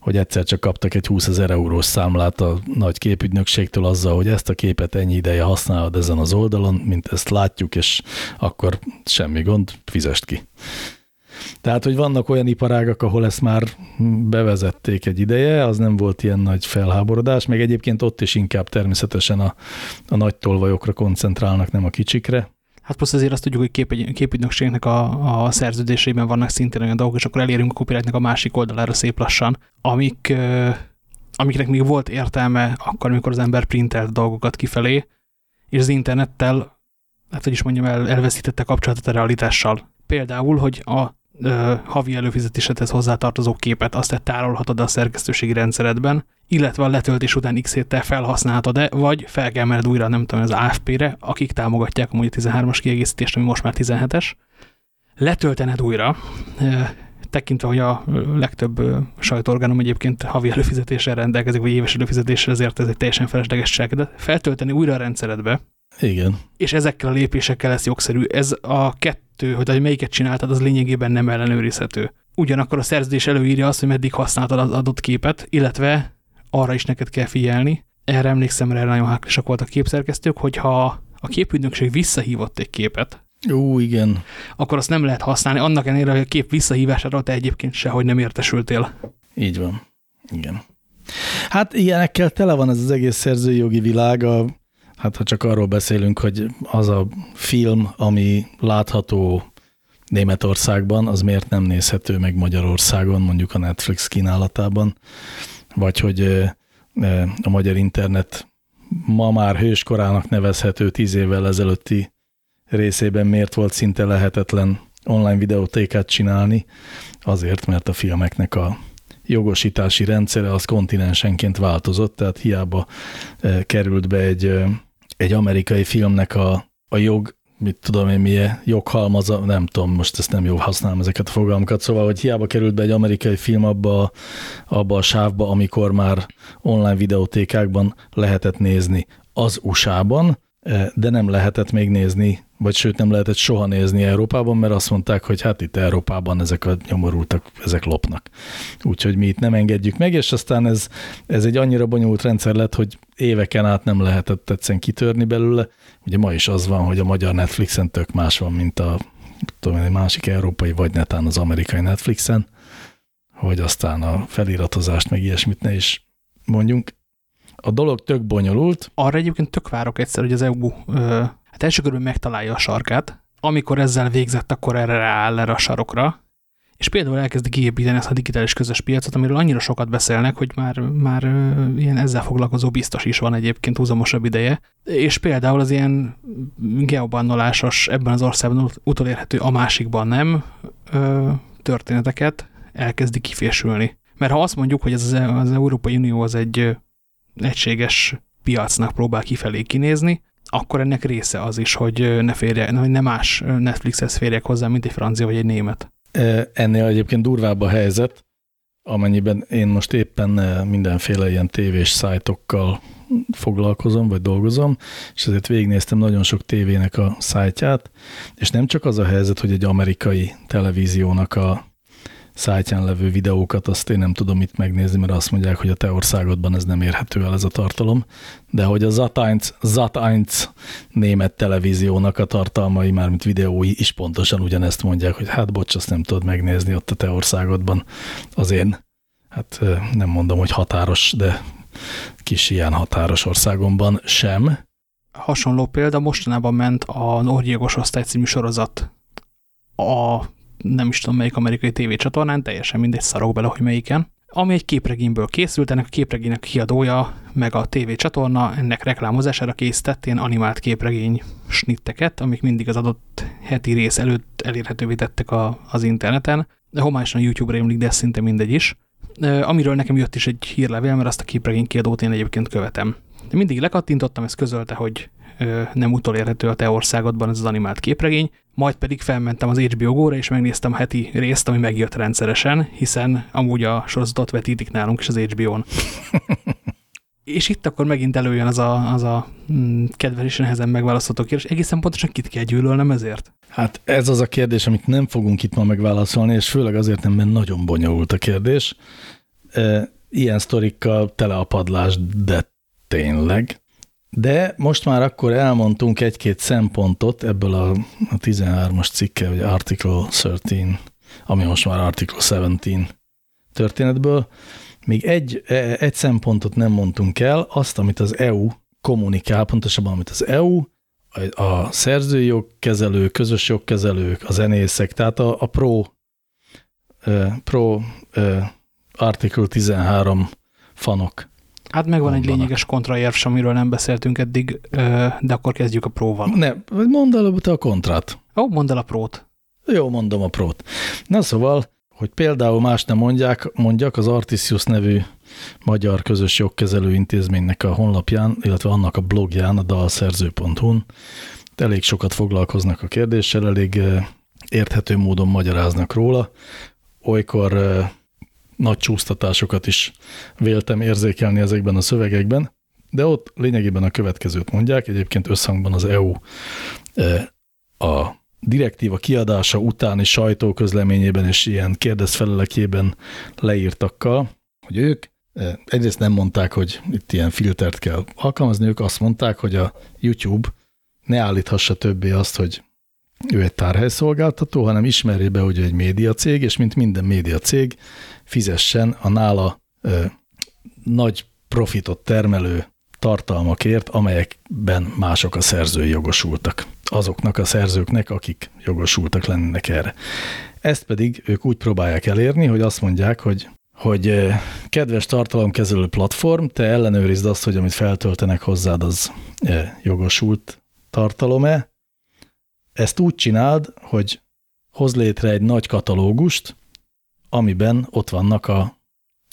hogy egyszer csak kaptak egy 20 ezer eurós számlát a nagy képügynökségtől azzal, hogy ezt a képet ennyi ideje használod ezen az oldalon, mint ezt látjuk, és akkor semmi gond, fizest ki. Tehát, hogy vannak olyan iparágak, ahol ezt már bevezették egy ideje, az nem volt ilyen nagy felháborodás, meg egyébként ott is inkább természetesen a, a nagy tolvajokra koncentrálnak, nem a kicsikre. Hát plusz azért azt tudjuk, hogy kép, képügynökségnek a, a szerződéseiben vannak szintén olyan dolgok, és akkor elérünk a copyrightnek a másik oldalára szép lassan, amik, amiknek még volt értelme akkor, amikor az ember printelt dolgokat kifelé, és az internettel, hát hogy is mondjam, el, elveszítette kapcsolatot a realitással. Például, hogy a ö, havi előfizetésedhez hozzátartozó képet azt te tárolhatod a szerkesztőségi rendszeredben, illetve a letöltés után x te felhasználhatod-e, vagy fel kell mered újra, nem tudom, az AFP-re, akik támogatják amúgy a 13-as kiegészítést, ami most már 17-es, letöltened újra, tekintve, hogy a legtöbb sajtóorganom egyébként havi előfizetéssel rendelkezik, vagy éves előfizetéssel, ezért ez egy teljesen feleslegesság, de feltölteni újra a rendszeredbe, igen. És ezekkel a lépésekkel lesz jogszerű. Ez a kettő, hogy, melyiket csináltad, az lényegében nem ellenőrizhető. Ugyanakkor a szerződés előírja azt, hogy meddig használtad az adott képet, illetve arra is neked kell figyelni. Erre emlékszem, erre nagyon háklisak voltak képszerkesztők, hogyha a képügynökség visszahívott egy képet, Ó, igen. Akkor azt nem lehet használni, annak ellenére, hogy a kép visszahívására te egyébként sehogy nem értesültél. Így van. Igen. Hát ilyenekkel tele van ez az egész szerzői jogi világ, a Hát ha csak arról beszélünk, hogy az a film, ami látható Németországban, az miért nem nézhető meg Magyarországon, mondjuk a Netflix kínálatában, vagy hogy a magyar internet ma már hőskorának nevezhető tíz évvel ezelőtti részében miért volt szinte lehetetlen online videótékát csinálni, azért, mert a filmeknek a jogosítási rendszere az kontinensenként változott, tehát hiába került be egy egy amerikai filmnek a, a jog, mit tudom én milyen joghalmaza, nem tudom, most ezt nem jó használom ezeket a fogalmakat, szóval, hogy hiába került be egy amerikai film abba, abba a sávba, amikor már online videótékákban lehetett nézni az USA-ban, eh, de nem lehetett még nézni vagy sőt nem lehetett soha nézni Európában, mert azt mondták, hogy hát itt Európában ezek a nyomorultak, ezek lopnak. Úgyhogy mi itt nem engedjük meg, és aztán ez, ez egy annyira bonyolult rendszer lett, hogy éveken át nem lehetett egyszerűen kitörni belőle. Ugye ma is az van, hogy a magyar Netflixen tök más van, mint a tudom, egy másik európai, vagy netán az amerikai Netflixen, hogy aztán a feliratozást meg ilyesmit ne is mondjunk. A dolog tök bonyolult. Arra egyébként tök várok egyszer, hogy az EU hát első körül megtalálja a sarkát. Amikor ezzel végzett, akkor erre rááll erre a sarokra, és például elkezdi kiépíteni ezt a digitális közös piacot, amiről annyira sokat beszélnek, hogy már, már ilyen ezzel foglalkozó biztos is van egyébként húzamosabb ideje, és például az ilyen geobannolásos, ebben az országban utolérhető, a másikban nem történeteket elkezdi kifésülni. Mert ha azt mondjuk, hogy ez az, az Európai Unió az egy egységes piacnak próbál kifelé kinézni, akkor ennek része az is, hogy ne, férje, hogy ne más Netflixhez férjek hozzá, mint egy francia vagy egy német. Ennél egyébként durvább a helyzet, amennyiben én most éppen mindenféle ilyen tévés szájtokkal foglalkozom, vagy dolgozom, és ezért végignéztem nagyon sok tévének a szájtját, és nem csak az a helyzet, hogy egy amerikai televíziónak a szájtján levő videókat, azt én nem tudom itt megnézni, mert azt mondják, hogy a te országodban ez nem érhető el ez a tartalom, de hogy a Zat1, Zat1 német televíziónak a tartalmai, mármint videói is pontosan ugyanezt mondják, hogy hát bocs, azt nem tudod megnézni ott a te országodban. Az én, hát nem mondom, hogy határos, de kis ilyen határos országomban sem. Hasonló példa mostanában ment a Orgyilgos Osztály című sorozat. A nem is tudom melyik amerikai tévécsatornán, teljesen mindegy, szarok bele, hogy melyiken, ami egy képregényből készült, ennek a képregénynek kiadója, meg a tévécsatorna ennek reklámozására készített ilyen animált képregény snitteket, amik mindig az adott heti rész előtt elérhetővé tettek a, az interneten, de homályosan YouTube-ra emlik, de szinte mindegy is. Amiről nekem jött is egy hírlevél, mert azt a képregény kiadót én egyébként követem. De mindig lekattintottam, ezt közölte, hogy nem utolérhető a te országodban ez az animált képregény, majd pedig felmentem az HBO Go-ra, és megnéztem a heti részt, ami megjött rendszeresen, hiszen amúgy a sorozatot vetítik nálunk is az HBO-n. és itt akkor megint előjön az a, az a mm, kedves és nehezen megválasztható kérdés. Egészen pontosan kit kell gyűlölnem ezért? Hát ez az a kérdés, amit nem fogunk itt ma megválaszolni, és főleg azért nem, mert nagyon bonyolult a kérdés. Ilyen sztorikkal tele a padlás, de tényleg. De most már akkor elmondtunk egy-két szempontot ebből a, a 13-as cikke, vagy Article 13, ami most már Article 17 történetből. Még egy, e, egy szempontot nem mondtunk el, azt, amit az EU kommunikál, pontosabban amit az EU, a, szerzői jogkezelők, közös jogkezelők, a zenészek, tehát a, a pro, uh, pro uh, Article 13 fanok Hát megvan egy lényeges kontraérv, amiről nem beszéltünk eddig, de akkor kezdjük a próval. Ne, mondd el te a kontrát. Ó, mondd el a prót. Jó, mondom a prót. Na szóval, hogy például más nem mondják, mondjak, az Artisius nevű magyar közös jogkezelő intézménynek a honlapján, illetve annak a blogján, a dalszerző.hu-n elég sokat foglalkoznak a kérdéssel, elég érthető módon magyaráznak róla. Olykor nagy csúsztatásokat is véltem érzékelni ezekben a szövegekben, de ott lényegében a következőt mondják, egyébként összhangban az EU e, a direktíva kiadása utáni sajtóközleményében és ilyen kérdezfelelekében leírtakkal, hogy ők e, egyrészt nem mondták, hogy itt ilyen filtert kell alkalmazni, ők azt mondták, hogy a YouTube ne állíthassa többé azt, hogy ő egy tárhelyszolgáltató, hanem ismerje be, hogy ő egy médiacég, és mint minden médiacég fizessen a nála ö, nagy profitot termelő tartalmakért, amelyekben mások a szerzői jogosultak. Azoknak a szerzőknek, akik jogosultak lennének erre. Ezt pedig ők úgy próbálják elérni, hogy azt mondják, hogy hogy kedves tartalomkezelő platform, te ellenőrizd azt, hogy amit feltöltenek hozzád, az jogosult tartalom-e. Ezt úgy csináld, hogy hoz létre egy nagy katalógust, amiben ott vannak a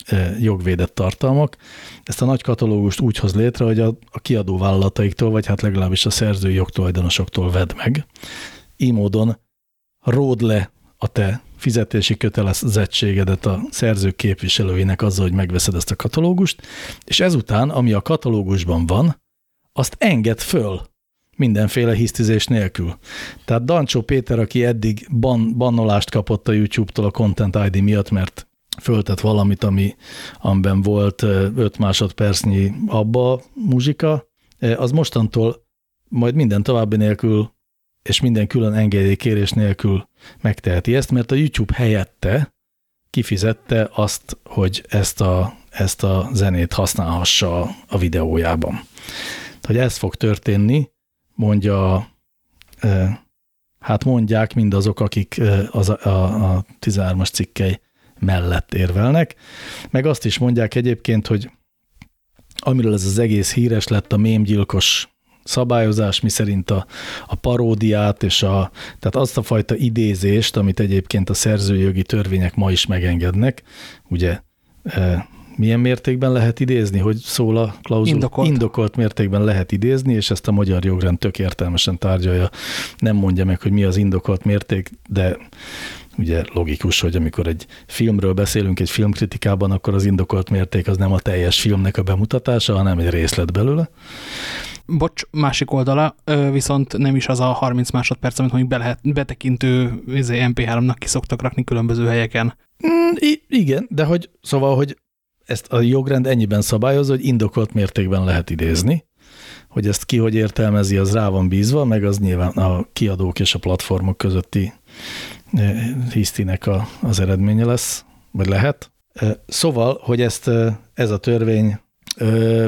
e, jogvédett tartalmak. Ezt a nagy katalógust úgy hoz létre, hogy a, a kiadó vállalataiktól, vagy hát legalábbis a szerzői jogtulajdonosoktól vedd meg. Így módon ród le a te fizetési kötelezettségedet a szerzők képviselőinek azzal, hogy megveszed ezt a katalógust, és ezután, ami a katalógusban van, azt enged föl mindenféle hisztizés nélkül. Tehát Dancsó Péter, aki eddig ban, bannolást kapott a YouTube-tól a Content ID miatt, mert föltett valamit, ami, amiben volt 5 másodpercnyi abba muzsika, az mostantól majd minden további nélkül és minden külön engedélykérés nélkül megteheti ezt, mert a YouTube helyette kifizette azt, hogy ezt a, ezt a zenét használhassa a videójában. Hogy ez fog történni, mondja, hát mondják mindazok, akik az a, a, a 13-as cikkei mellett érvelnek, meg azt is mondják egyébként, hogy amiről ez az egész híres lett, a mémgyilkos szabályozás, miszerint a, a paródiát és a, tehát azt a fajta idézést, amit egyébként a szerzőjogi törvények ma is megengednek, ugye milyen mértékben lehet idézni, hogy szól a klauzul? Indokolt. Indokolt mértékben lehet idézni, és ezt a magyar jogrend tök értelmesen tárgyalja. Nem mondja meg, hogy mi az indokolt mérték, de ugye logikus, hogy amikor egy filmről beszélünk egy filmkritikában, akkor az indokolt mérték az nem a teljes filmnek a bemutatása, hanem egy részlet belőle. Bocs, másik oldala, viszont nem is az a 30 másodperc, amit mondjuk be lehet, betekintő izé, MP3-nak ki szoktak rakni különböző helyeken. Mm, igen, de hogy szóval, hogy ezt a jogrend ennyiben szabályozza, hogy indokolt mértékben lehet idézni, hogy ezt ki hogy értelmezi, az rá van bízva, meg az nyilván a kiadók és a platformok közötti hisztinek a, az eredménye lesz, vagy lehet. Szóval, hogy ezt ez a törvény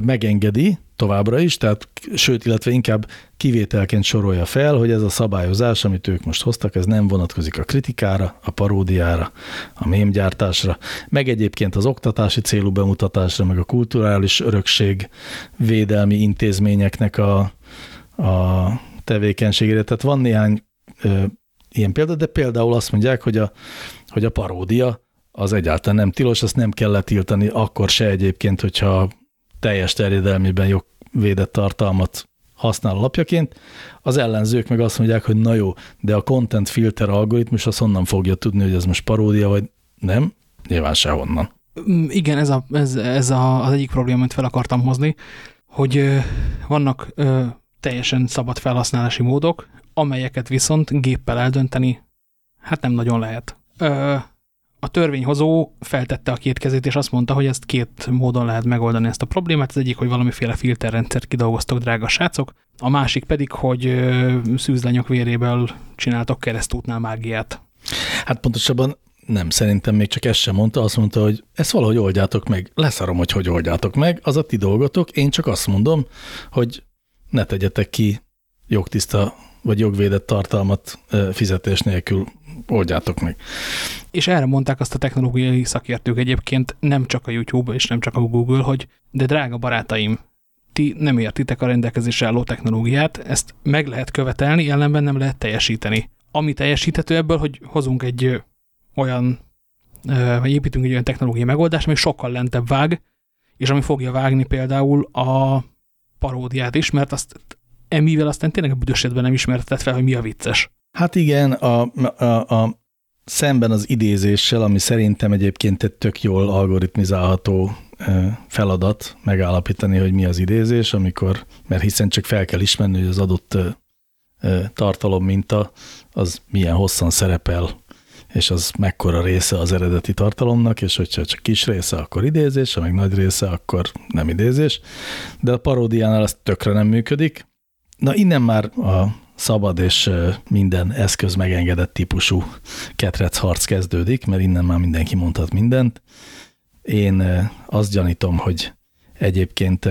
megengedi továbbra is, tehát sőt, illetve inkább kivételként sorolja fel, hogy ez a szabályozás, amit ők most hoztak, ez nem vonatkozik a kritikára, a paródiára, a mémgyártásra, meg egyébként az oktatási célú bemutatásra, meg a kulturális örökség védelmi intézményeknek a, a tevékenységére. Tehát van néhány ö, ilyen példa, de például azt mondják, hogy a, hogy a paródia az egyáltalán nem tilos, azt nem kell letiltani, akkor se egyébként, hogyha teljes terjedelmében jogvédett tartalmat használ alapjaként. Az ellenzők meg azt mondják, hogy na jó, de a content filter algoritmus az honnan fogja tudni, hogy ez most paródia, vagy nem? Nyilván sehonnan. Mm, igen, ez, a, ez, ez a, az egyik probléma, amit fel akartam hozni, hogy ö, vannak ö, teljesen szabad felhasználási módok, amelyeket viszont géppel eldönteni, hát nem nagyon lehet. Ö, a törvényhozó feltette a két kezét, és azt mondta, hogy ezt két módon lehet megoldani ezt a problémát. Az egyik, hogy valamiféle filterrendszert kidolgoztok, drága srácok, a másik pedig, hogy szűzlányok véréből csináltok keresztútnál mágiát. Hát pontosabban nem, szerintem még csak ezt sem mondta, azt mondta, hogy ezt valahogy oldjátok meg. Leszarom, hogy hogy oldjátok meg, az a ti dolgotok, én csak azt mondom, hogy ne tegyetek ki jogtiszta vagy jogvédett tartalmat fizetés nélkül oldjátok meg. És erre mondták azt a technológiai szakértők egyébként, nem csak a YouTube és nem csak a Google, hogy de drága barátaim, ti nem értitek a rendelkezésre álló technológiát, ezt meg lehet követelni, ellenben nem lehet teljesíteni. Ami teljesíthető ebből, hogy hozunk egy olyan, vagy építünk egy olyan technológiai megoldást, ami sokkal lentebb vág, és ami fogja vágni például a paródiát is, mert azt emivel aztán tényleg a büdösségben nem ismertetett fel, hogy mi a vicces. Hát igen, a, a, a szemben az idézéssel, ami szerintem egyébként egy tök jól algoritmizálható feladat megállapítani, hogy mi az idézés, amikor, mert hiszen csak fel kell ismerni, hogy az adott tartalom minta az milyen hosszan szerepel, és az mekkora része az eredeti tartalomnak, és hogyha csak kis része, akkor idézés, ha meg nagy része, akkor nem idézés. De a paródiánál ez tökre nem működik. Na innen már a szabad és minden eszköz megengedett típusú ketrec harc kezdődik, mert innen már mindenki mondhat mindent. Én azt gyanítom, hogy egyébként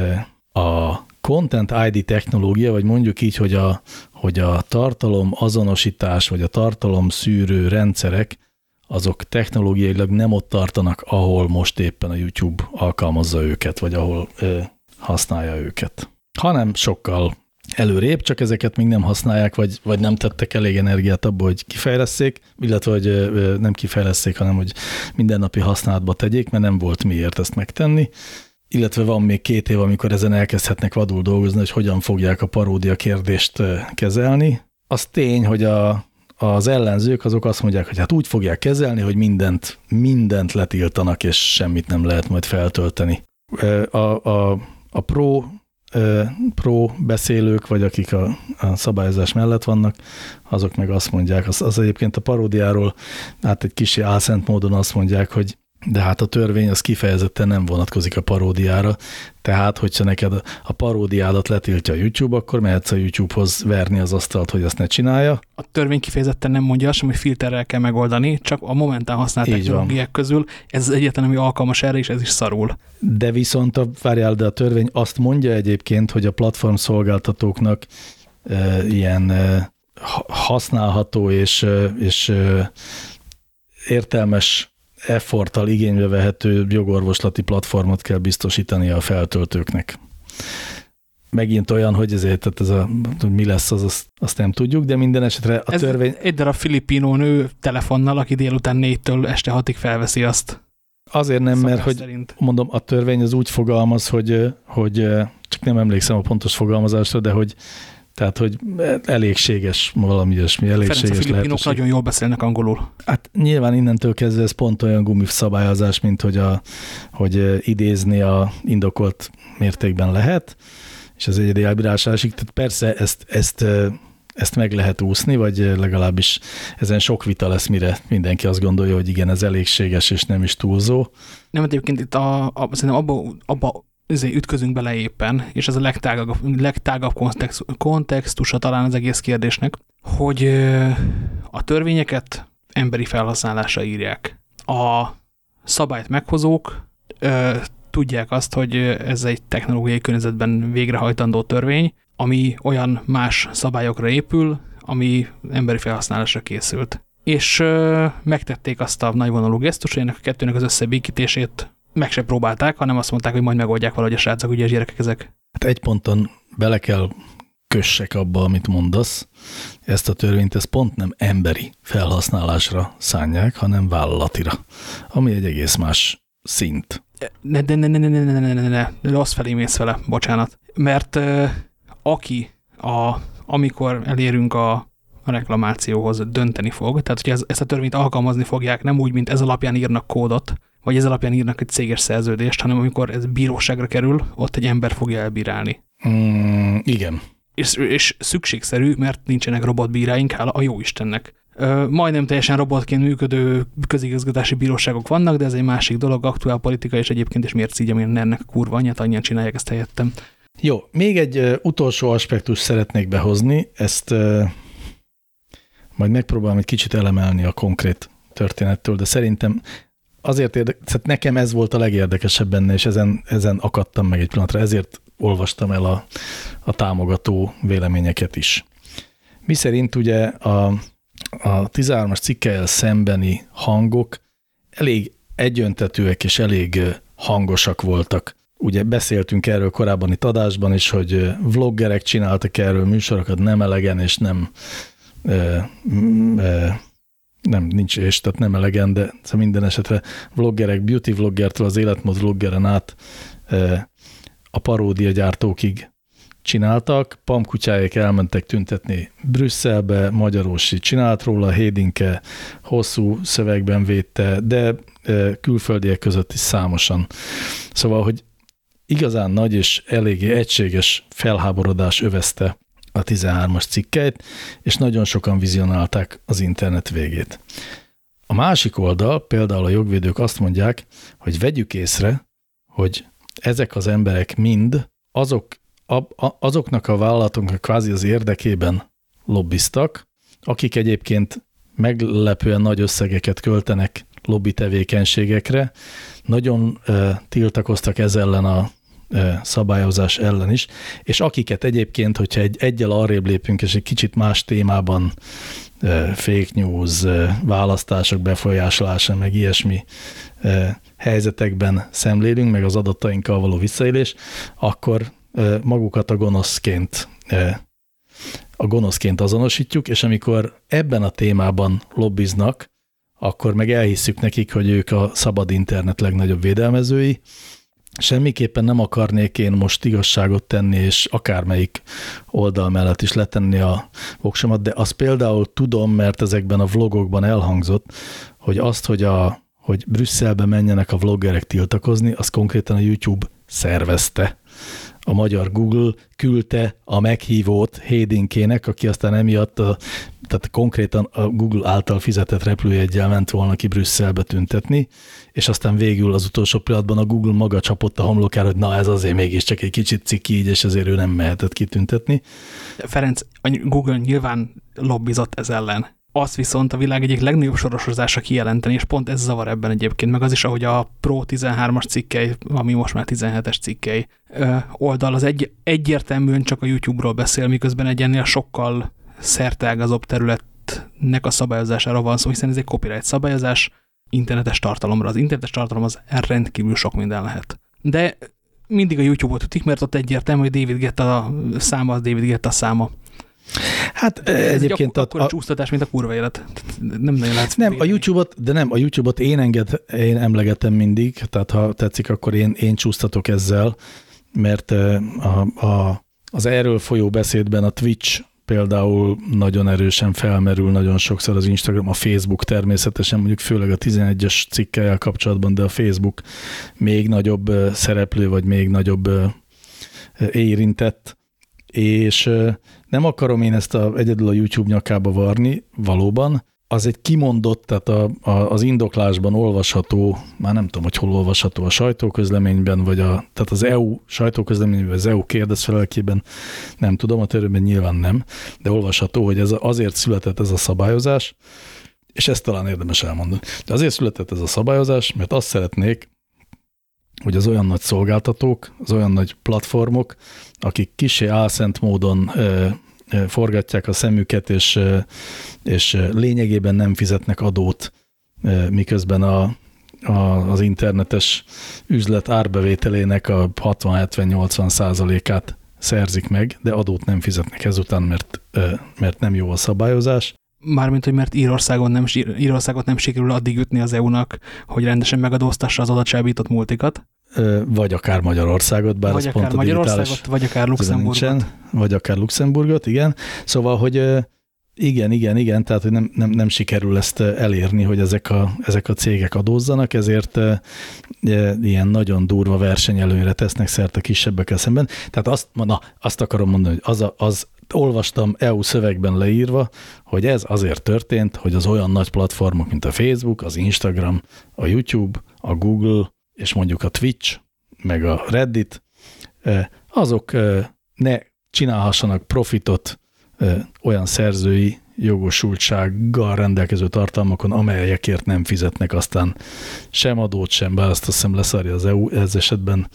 a Content ID technológia, vagy mondjuk így, hogy a, hogy a tartalom azonosítás, vagy a tartalom szűrő rendszerek, azok technológiailag nem ott tartanak, ahol most éppen a YouTube alkalmazza őket, vagy ahol ö, használja őket, hanem sokkal előrébb, csak ezeket még nem használják, vagy, vagy nem tettek elég energiát abba, hogy kifejleszék, illetve hogy nem kifejleszék, hanem hogy mindennapi használatba tegyék, mert nem volt miért ezt megtenni. Illetve van még két év, amikor ezen elkezdhetnek vadul dolgozni, hogy hogyan fogják a paródia kérdést kezelni. Az tény, hogy a, az ellenzők azok azt mondják, hogy hát úgy fogják kezelni, hogy mindent, mindent letiltanak, és semmit nem lehet majd feltölteni. A, a, a pro pro beszélők, vagy akik a, a szabályozás mellett vannak, azok meg azt mondják, az, az egyébként a paródiáról, hát egy kicsi álszent módon azt mondják, hogy de hát a törvény az kifejezetten nem vonatkozik a paródiára, tehát hogyha neked a paródiádat letiltja a YouTube, akkor mehetsz a YouTube-hoz verni az asztalt, hogy azt ne csinálja. A törvény kifejezetten nem mondja azt, hogy filterrel kell megoldani, csak a momentán használt technológiák közül ez az egyetlen, ami alkalmas erre, és ez is szarul. De viszont a, várjál, de a törvény azt mondja egyébként, hogy a platform szolgáltatóknak e, ilyen e, használható és, és e, értelmes efforttal igénybe vehető jogorvoslati platformot kell biztosítani a feltöltőknek. Megint olyan, hogy ezért tehát ez a, mi lesz, az, azt, azt nem tudjuk, de minden esetre a ez törvény... Egy darab filipino nő telefonnal, aki délután négytől este hatig felveszi azt. Azért nem, mert hogy szerint. mondom, a törvény az úgy fogalmaz, hogy, hogy csak nem emlékszem a pontos fogalmazásra, de hogy tehát, hogy elégséges valami ilyesmi, elégséges Ferenc, a filipinok nagyon jól beszélnek angolul. Hát nyilván innentől kezdve ez pont olyan gumifszabályozás, mint hogy, a, hogy idézni a indokolt mértékben lehet, és az egyedi elbírásásig. Tehát persze ezt, ezt, ezt meg lehet úszni, vagy legalábbis ezen sok vita lesz, mire mindenki azt gondolja, hogy igen, ez elégséges és nem is túlzó. Nem, egyébként itt a, a, szerintem abba, abba ezért ütközünk bele éppen, és ez a legtágabb, legtágabb kontextus, kontextusa talán az egész kérdésnek, hogy a törvényeket emberi felhasználásra írják. A szabályt meghozók ö, tudják azt, hogy ez egy technológiai környezetben végrehajtandó törvény, ami olyan más szabályokra épül, ami emberi felhasználásra készült. És ö, megtették azt a nagyvonalú gesztus, hogy ennek a kettőnek az összebékítését meg se próbálták, hanem azt mondták, hogy majd megoldják valahogy a srácok, ügyes gyerekek ezek. Hát egy ponton bele kell kössek abba, amit mondasz. Ezt a törvényt, ez pont nem emberi felhasználásra szánják, hanem vállalatira, ami egy egész más szint. Ne, ne, ne, ne, ne, ne, ne, ne, ne, ne, ne, rossz felé mész vele, bocsánat. Mert uh, aki, a, amikor elérünk a, a reklamációhoz dönteni fog, tehát hogy ez, ezt a törvényt alkalmazni fogják, nem úgy, mint ez alapján írnak kódot, vagy ez alapján írnak egy céges szerződést, hanem amikor ez bíróságra kerül, ott egy ember fogja elbírálni. Mm, igen. És, és szükségszerű, mert nincsenek robotbíráink, hála a jó Istennek. Ö, majdnem teljesen robotként működő közigazgatási bíróságok vannak, de ez egy másik dolog, aktuál politika, és egyébként is miért szígyem én ennek a kurva anyát, annyian csinálják ezt helyettem. Jó, még egy utolsó aspektus szeretnék behozni, ezt majd megpróbálom egy kicsit elemelni a konkrét történettől, de szerintem azért érdekes, tehát nekem ez volt a legérdekesebb benne, és ezen, ezen akadtam meg egy pillanatra, ezért olvastam el a, a támogató véleményeket is. Mi szerint ugye a, a 13-as cikkel szembeni hangok elég egyöntetőek és elég hangosak voltak. Ugye beszéltünk erről korábban itt adásban is, hogy vloggerek csináltak erről műsorokat nem elegen és nem nem, nincs és, tehát nem elegen, de szóval minden esetre vloggerek, beauty vloggertől az életmód vloggeren át a paródia gyártókig csináltak, pamkutyáik elmentek tüntetni Brüsszelbe, Magyarósi csinált róla, Hédinke hosszú szövegben védte, de külföldiek között is számosan. Szóval, hogy igazán nagy és eléggé egységes felháborodás övezte a 13-as cikkeit, és nagyon sokan vizionálták az internet végét. A másik oldal, például a jogvédők azt mondják, hogy vegyük észre, hogy ezek az emberek mind azok, azoknak a vállalatoknak kvázi az érdekében lobbiztak, akik egyébként meglepően nagy összegeket költenek lobby tevékenységekre, nagyon tiltakoztak ez ellen a szabályozás ellen is, és akiket egyébként, hogyha egy egyel arrébb lépünk, és egy kicsit más témában fake news, választások befolyásolása, meg ilyesmi helyzetekben szemlélünk, meg az adatainkkal való visszaélés, akkor magukat a gonoszként a gonoszként azonosítjuk, és amikor ebben a témában lobbiznak, akkor meg elhisszük nekik, hogy ők a szabad internet legnagyobb védelmezői, semmiképpen nem akarnék én most igazságot tenni, és akármelyik oldal mellett is letenni a voksomat, de azt például tudom, mert ezekben a vlogokban elhangzott, hogy azt, hogy, a, hogy Brüsszelbe menjenek a vloggerek tiltakozni, az konkrétan a YouTube szervezte. A magyar Google küldte a meghívót Hédinkének, aki aztán emiatt a, tehát konkrétan a Google által fizetett repülőjegyel ment volna ki Brüsszelbe tüntetni, és aztán végül az utolsó pillanatban a Google maga csapott a homlokára, hogy na ez azért mégiscsak egy kicsit ciki így, és ezért ő nem mehetett kitüntetni. Ferenc, a Google nyilván lobbizott ez ellen azt viszont a világ egyik legnagyobb sorosozása kijelenteni, és pont ez zavar ebben egyébként, meg az is, ahogy a Pro 13-as cikkei, ami most már 17-es cikkei oldal, az egy, egyértelműen csak a YouTube-ról beszél, miközben egy ennél sokkal szerteágazóbb területnek a szabályozására van szó, hiszen ez egy copyright szabályozás internetes tartalomra. Az internetes tartalom az rendkívül sok minden lehet. De mindig a YouTube-ot ütik, mert ott egyértelmű, hogy David Guetta száma az David Guetta száma. Hát Ez egyébként... Egy a, a csúsztatás, mint a kurva élet. Nem nagyon látsz. Nem, a YouTube-ot, de nem, a YouTube-ot én enged, én emlegetem mindig, tehát ha tetszik, akkor én, én csúsztatok ezzel, mert a, a, az erről folyó beszédben a Twitch például nagyon erősen felmerül nagyon sokszor az Instagram, a Facebook természetesen, mondjuk főleg a 11-es cikkel kapcsolatban, de a Facebook még nagyobb szereplő, vagy még nagyobb érintett, és nem akarom én ezt a, egyedül a YouTube nyakába varni, valóban, az egy kimondott, tehát a, a, az indoklásban olvasható, már nem tudom, hogy hol olvasható a sajtóközleményben, vagy a, tehát az EU sajtóközleményben, az EU kérdezfelelkében, nem tudom, a törvényben nyilván nem, de olvasható, hogy ez azért született ez a szabályozás, és ezt talán érdemes elmondani. De azért született ez a szabályozás, mert azt szeretnék, hogy az olyan nagy szolgáltatók, az olyan nagy platformok, akik kisé álszent módon forgatják a szemüket, és, és lényegében nem fizetnek adót, miközben a, a, az internetes üzlet árbevételének a 60-70-80 százalékát szerzik meg, de adót nem fizetnek ezután, mert, mert nem jó a szabályozás. Mármint, hogy mert Írországon nem, Írországot nem sikerül addig ütni az EU-nak, hogy rendesen megadóztassa az adatsábított multikat vagy akár Magyarországot, bár vagy az akár pont Magyarországot, vagy akár Luxemburgot. Vagy akár Luxemburgot, igen. Szóval, hogy igen, igen, igen, tehát hogy nem, nem, nem sikerül ezt elérni, hogy ezek a, ezek a cégek adózzanak, ezért e, ilyen nagyon durva versenyelőnyre tesznek szert a kisebbekkel szemben. Tehát azt, na, azt akarom mondani, hogy az, a, az olvastam EU szövegben leírva, hogy ez azért történt, hogy az olyan nagy platformok, mint a Facebook, az Instagram, a YouTube, a Google, és mondjuk a Twitch, meg a Reddit, azok ne csinálhassanak profitot olyan szerzői jogosultsággal rendelkező tartalmakon, amelyekért nem fizetnek aztán sem adót, sem, bár azt hiszem leszarja az EU ez esetben,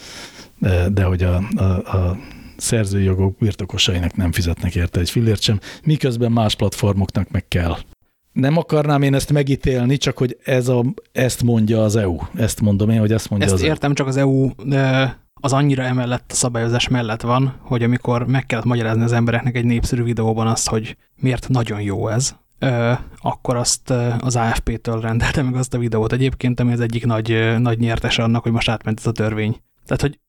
de hogy a, a, a szerzői jogok birtokosainak nem fizetnek érte egy fillért sem, miközben más platformoknak meg kell nem akarnám én ezt megítélni, csak hogy ez a, ezt mondja az EU. Ezt mondom én, hogy ezt mondja ezt az értem, EU. csak az EU az annyira emellett a szabályozás mellett van, hogy amikor meg kellett magyarázni az embereknek egy népszerű videóban azt, hogy miért nagyon jó ez, akkor azt az AFP-től rendelte meg azt a videót egyébként, ami az egyik nagy, nagy nyertes annak, hogy most átment ez a törvény. Tehát, hogy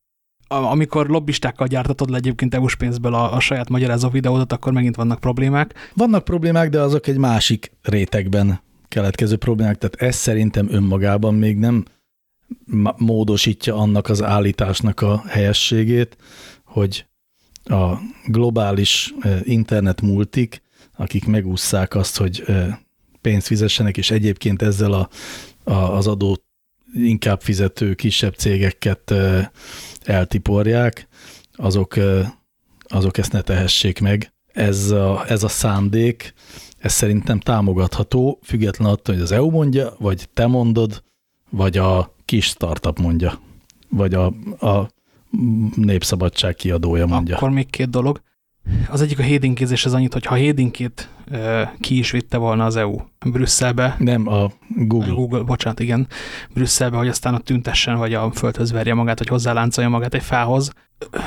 amikor lobbistákkal gyártatod le egyébként EU-s pénzből a, a saját magyarázó videódat, akkor megint vannak problémák. Vannak problémák, de azok egy másik rétegben keletkező problémák, tehát ez szerintem önmagában még nem módosítja annak az állításnak a helyességét, hogy a globális internet multik, akik megúszszák azt, hogy pénzt fizessenek, és egyébként ezzel a, a, az adó inkább fizető kisebb cégeket eltiporják, azok, azok ezt ne tehessék meg. Ez a, ez a szándék, ez szerintem támogatható, független attól, hogy az EU mondja, vagy te mondod, vagy a kis startup mondja, vagy a, a népszabadság kiadója mondja. Akkor még két dolog. Az egyik a hédinkézés az annyit, hogy ha hédinkét ki is vitte volna az EU Brüsszelbe. Nem, a Google. A Google, bocsánat, igen. Brüsszelbe, hogy aztán ott tüntessen, vagy a földhöz verje magát, vagy hozzáláncolja magát egy fához.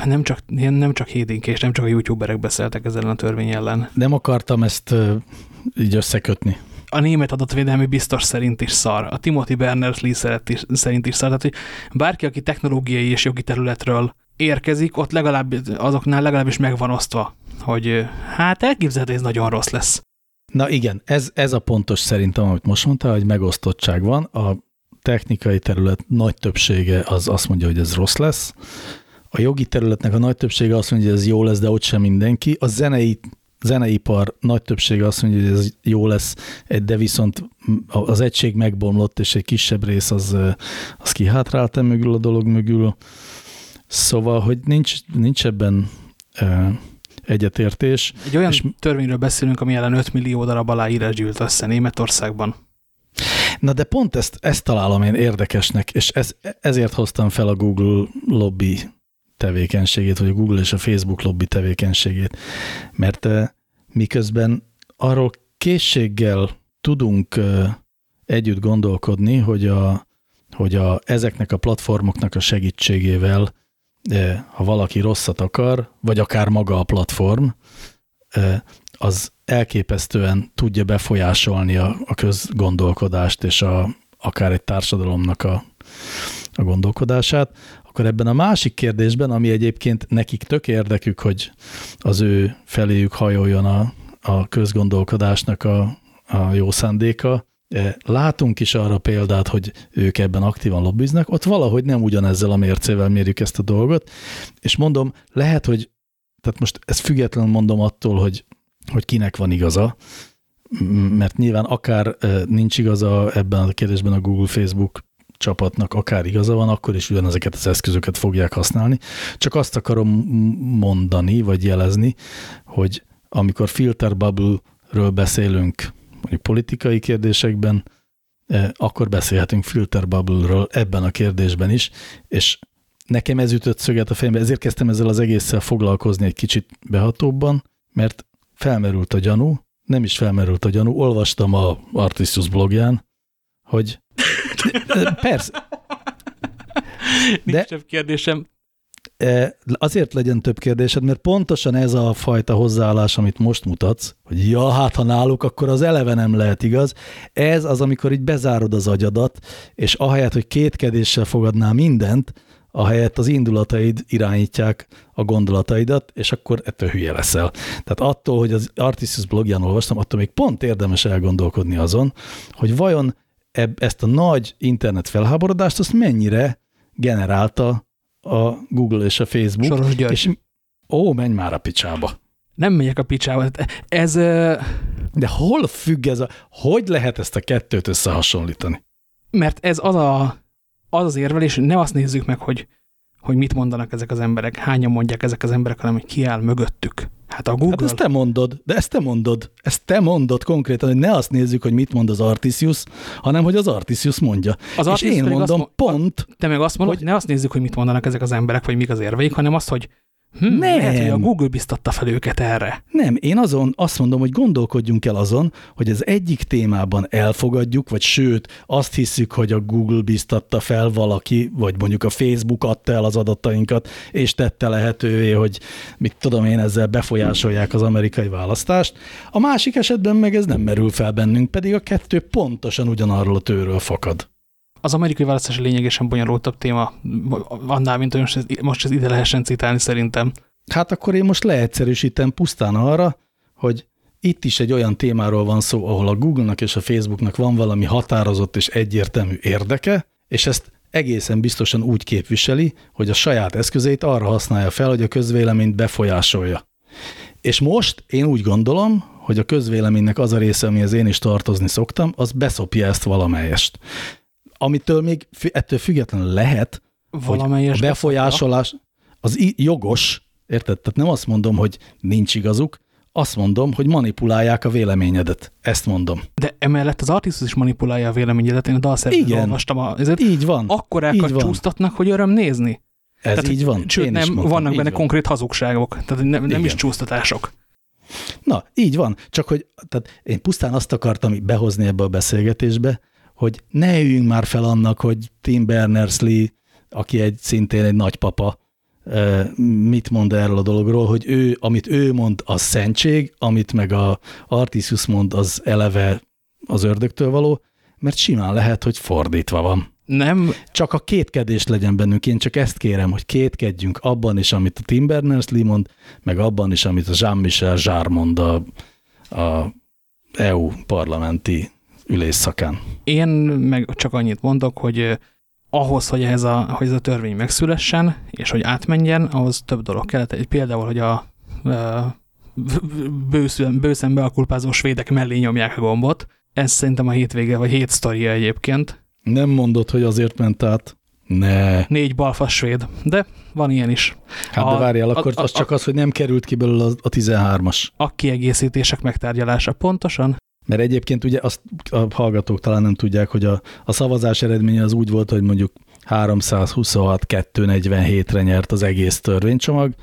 Nem csak, nem csak hédinkés, nem csak a youtuberek beszéltek ezzel a törvény ellen. Nem akartam ezt így összekötni a német adatvédelmi biztos szerint is szar, a Timothy Berners-Lee szerint is szar, tehát hogy bárki, aki technológiai és jogi területről érkezik, ott legalább azoknál legalábbis megvan osztva, hogy hát elképzelhető, ez nagyon rossz lesz. Na igen, ez, ez a pontos szerintem, amit most mondtál, hogy megosztottság van. A technikai terület nagy többsége az azt mondja, hogy ez rossz lesz. a jogi területnek a nagy többsége azt mondja, hogy ez jó lesz, de ott sem mindenki. A zenei zeneipar nagy többsége azt mondja, hogy ez jó lesz, de viszont az egység megbomlott, és egy kisebb rész az, az kihátrált mögül a dolog mögül. Szóval, hogy nincs, nincs ebben egyetértés. Egy olyan és törvényről beszélünk, ami ellen 5 millió darab aláírás gyűlt össze Németországban. Na de pont ezt, ezt találom én érdekesnek, és ez, ezért hoztam fel a Google lobby tevékenységét, vagy a Google és a Facebook lobby tevékenységét. Mert miközben arról készséggel tudunk együtt gondolkodni, hogy, a, hogy a, ezeknek a platformoknak a segítségével, ha valaki rosszat akar, vagy akár maga a platform, az elképesztően tudja befolyásolni a, a közgondolkodást és a, akár egy társadalomnak a, a gondolkodását, akkor ebben a másik kérdésben, ami egyébként nekik tök érdekük, hogy az ő feléjük hajoljon a, a közgondolkodásnak a, a jó szándéka, látunk is arra példát, hogy ők ebben aktívan lobbiznak, ott valahogy nem ugyanezzel a mércével mérjük ezt a dolgot, és mondom, lehet, hogy, tehát most ezt függetlenül mondom attól, hogy, hogy kinek van igaza, mert nyilván akár nincs igaza ebben a kérdésben a Google, Facebook csapatnak akár igaza van, akkor is ugyanezeket az eszközöket fogják használni. Csak azt akarom mondani, vagy jelezni, hogy amikor filter bubble-ről beszélünk mondjuk politikai kérdésekben, eh, akkor beszélhetünk filter bubble-ről ebben a kérdésben is, és nekem ez ütött szöget a fejembe, ezért kezdtem ezzel az egésszel foglalkozni egy kicsit behatóbban, mert felmerült a gyanú, nem is felmerült a gyanú, olvastam a Artisius blogján, hogy Persze. Nincs De több kérdésem. E, azért legyen több kérdésed, mert pontosan ez a fajta hozzáállás, amit most mutatsz, hogy ja, hát ha náluk, akkor az eleve nem lehet igaz. Ez az, amikor így bezárod az agyadat, és ahelyett, hogy kétkedéssel fogadnál mindent, ahelyett az indulataid irányítják a gondolataidat, és akkor ettől hülye leszel. Tehát attól, hogy az Artisus blogján olvastam, attól még pont érdemes elgondolkodni azon, hogy vajon ebb, ezt a nagy internet felháborodást, azt mennyire generálta a Google és a Facebook. Soros György. És, ó, menj már a picsába. Nem megyek a picsába. Ez... De hol függ ez a... Hogy lehet ezt a kettőt összehasonlítani? Mert ez az a, az, az érvelés, hogy nem azt nézzük meg, hogy, hogy mit mondanak ezek az emberek, hányan mondják ezek az emberek, hanem hogy ki áll mögöttük. Hát a Google... Hát ezt te mondod, de ezt te mondod, ezt te mondod konkrétan, hogy ne azt nézzük, hogy mit mond az Artisius, hanem hogy az Artisius mondja. Az És én mondom azt, pont... Te meg azt mondod, hogy ne azt nézzük, hogy mit mondanak ezek az emberek, vagy mik az érveik, hanem azt, hogy Hm, nem. Lehet, hogy a Google biztatta fel őket erre. Nem, én azon azt mondom, hogy gondolkodjunk el azon, hogy az egyik témában elfogadjuk, vagy sőt, azt hiszük, hogy a Google biztatta fel valaki, vagy mondjuk a Facebook adta el az adatainkat, és tette lehetővé, hogy mit tudom én, ezzel befolyásolják az amerikai választást. A másik esetben meg ez nem merül fel bennünk, pedig a kettő pontosan ugyanarról a tőről fakad az amerikai választás lényegesen bonyolultabb téma, annál, mint hogy most ez ide lehessen citálni szerintem. Hát akkor én most leegyszerűsítem pusztán arra, hogy itt is egy olyan témáról van szó, ahol a Google-nak és a Facebooknak van valami határozott és egyértelmű érdeke, és ezt egészen biztosan úgy képviseli, hogy a saját eszközeit arra használja fel, hogy a közvéleményt befolyásolja. És most én úgy gondolom, hogy a közvéleménynek az a része, amihez én is tartozni szoktam, az beszopja ezt valamelyest amitől még ettől függetlenül lehet, Valamelyes hogy a befolyásolás az jogos, érted? Tehát nem azt mondom, hogy nincs igazuk, azt mondom, hogy manipulálják a véleményedet. Ezt mondom. De emellett az artistus is manipulálja a véleményedet. Én a dalszerűen olvastam. A, ezért így van. Akkorákat így csúsztatnak, hogy öröm nézni. Ez Tehát, így van. Sőt, nem, mondtam, vannak benne van. konkrét hazugságok. Tehát nem, nem is csúsztatások. Na, így van. Csak hogy tehát én pusztán azt akartam behozni ebbe a beszélgetésbe, hogy ne üljünk már fel annak, hogy Tim Berners-Lee, aki egy szintén egy nagypapa, mit mond erről a dologról, hogy ő, amit ő mond, az szentség, amit meg a Artisius mond, az eleve az ördögtől való, mert simán lehet, hogy fordítva van. Nem. Csak a kétkedés legyen bennünk. Én csak ezt kérem, hogy kétkedjünk abban is, amit a Tim Berners-Lee mond, meg abban is, amit a Jean-Michel Jarre mond a, a EU parlamenti ülésszakán. Én meg csak annyit mondok, hogy ahhoz, hogy ez, a, hogy ez a törvény megszülessen, és hogy átmenjen, ahhoz több dolog kellett. Egy például, hogy a bőszen, bőszen beakulpázó svédek mellé nyomják a gombot. Ez szerintem a hétvége, vagy hét sztoria egyébként. Nem mondod, hogy azért ment át. Ne. Négy balfas svéd, de van ilyen is. Hát a, de várjál, akkor a, a, az csak az, hogy nem került ki belőle a, a 13-as. A kiegészítések megtárgyalása pontosan. Mert egyébként ugye azt a hallgatók talán nem tudják, hogy a, a szavazás eredménye az úgy volt, hogy mondjuk 326-247-re nyert az egész törvénycsomag,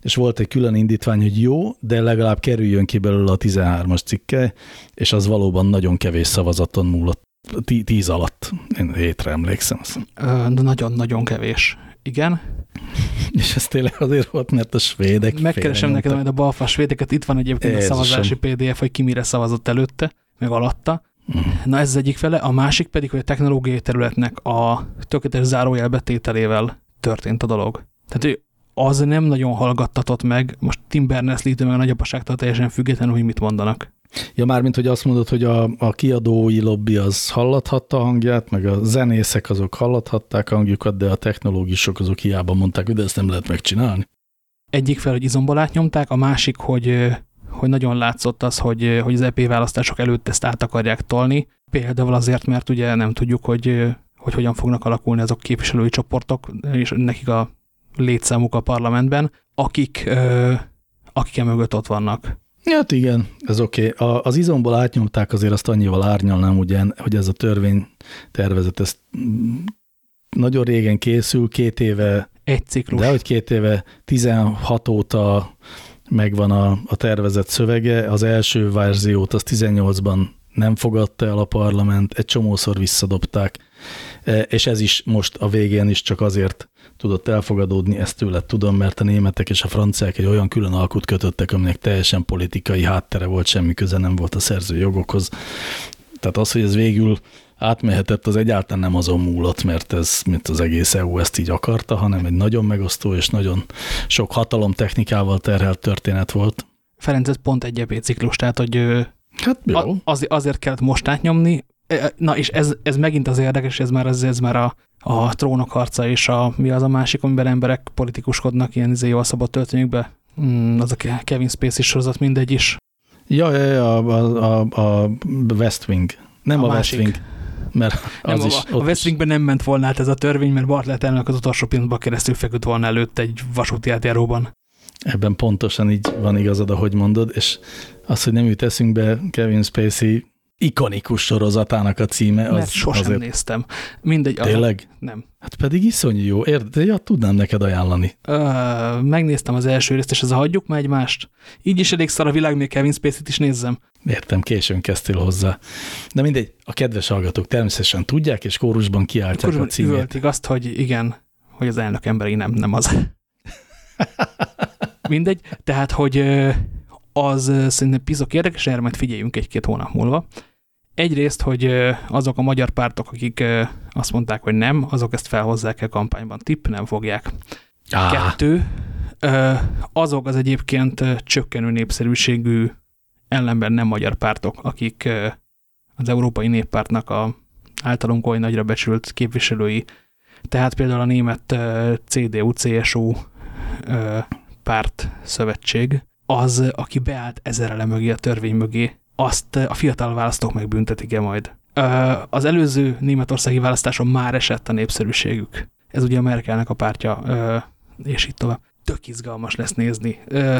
és volt egy külön indítvány, hogy jó, de legalább kerüljön ki belőle a 13-as cikke, és az valóban nagyon kevés szavazaton múlott. Tíz alatt, én hétre emlékszem. De nagyon-nagyon kevés. Igen. És ez tényleg azért volt, mert a svédek Megkeresem neked majd a balfa svédeket, itt van egyébként Jézusom. a szavazási PDF, hogy ki mire szavazott előtte, meg alatta. Mm. Na ez az egyik fele, a másik pedig, hogy a technológiai területnek a tökéletes zárójelbetételével történt a dolog. Tehát az nem nagyon hallgattatott meg, most Tim Berners-Lee meg a nagyapasságtól teljesen függetlenül, hogy mit mondanak. Ja, mármint, hogy azt mondod, hogy a, a kiadói lobby az hallathatta a hangját, meg a zenészek azok hallathatták a hangjukat, de a technológisok azok hiába mondták, hogy de ezt nem lehet megcsinálni. Egyik fel, hogy izomból átnyomták, a másik, hogy, hogy nagyon látszott az, hogy, hogy az EP választások előtt ezt át akarják tolni. Például azért, mert ugye nem tudjuk, hogy, hogy hogyan fognak alakulni azok képviselői csoportok, és nekik a létszámuk a parlamentben, akik, akik mögött ott vannak. Hát igen, ez oké. Okay. Az izomból átnyomták azért azt annyival árnyalnám, ugye, hogy ez a törvény tervezet, ez nagyon régen készül, két éve. Egy ciklus. De hogy két éve, 16 óta megvan a, a tervezett szövege, az első verziót az 18-ban nem fogadta el a parlament, egy csomószor visszadobták, és ez is most a végén is csak azért tudott elfogadódni, ezt tőle tudom, mert a németek és a franciák egy olyan külön alkut kötöttek, aminek teljesen politikai háttere volt, semmi köze nem volt a szerző jogokhoz. Tehát az, hogy ez végül átmehetett, az egyáltalán nem azon múlott, mert ez, mint az egész EU ezt így akarta, hanem egy nagyon megosztó és nagyon sok hatalomtechnikával terhelt történet volt. Ferenc, ez pont egy EP ciklus, tehát hogy hát jó. Az, azért kellett most átnyomni, Na és ez, ez megint az érdekes, ez már, ez, ez már a, a trónok harca és a, mi az a másik, amiben emberek politikuskodnak ilyen izé jól szabott töltényükbe. Mm, az a Kevin Spacey sorozat mindegy is. Ja, ja, ja a, a, a West Wing. Nem a, a West Wing. Mert az nem, is, a, a West Wingben nem ment volna át ez a törvény, mert Bartlett elnök az utolsó pillanatban keresztül feküdt volna előtt egy vasúti átjáróban. Ebben pontosan így van igazad, ahogy mondod, és az, hogy nem jut eszünkbe Kevin Spacey ikonikus sorozatának a címe. Az, Mert sosem azért... néztem. Mindegy. Tényleg? A... Nem. Hát pedig iszonyú jó. Érde, ja, tudnám neked ajánlani. Ö, megnéztem az első részt, és ez a hagyjuk már egymást. Így is elég szar a világ, még Kevin Spacey-t is nézzem. Értem, későn kezdtél hozzá. De mindegy, a kedves hallgatók természetesen tudják, és kórusban kiáltják Kórusban a címét. Üvöltik azt, hogy igen, hogy az elnök emberi nem, nem az. mindegy, tehát, hogy az szerintem pizok érdekes, erre majd figyeljünk egy-két hónap múlva. Egyrészt, hogy azok a magyar pártok, akik azt mondták, hogy nem, azok ezt felhozzák a kampányban. Tipp, nem fogják. Ah. Kettő, azok az egyébként csökkenő népszerűségű ellenben nem magyar pártok, akik az Európai Néppártnak a általunk oly nagyra becsült képviselői, tehát például a német CDU-CSU párt szövetség, az, aki beállt ezer ele mögé, a törvény mögé, azt a fiatal választók megbüntetik-e majd. Az előző németországi választáson már esett a népszerűségük. Ez ugye a Merkelnek a pártja, és itt tovább. Tök izgalmas lesz nézni.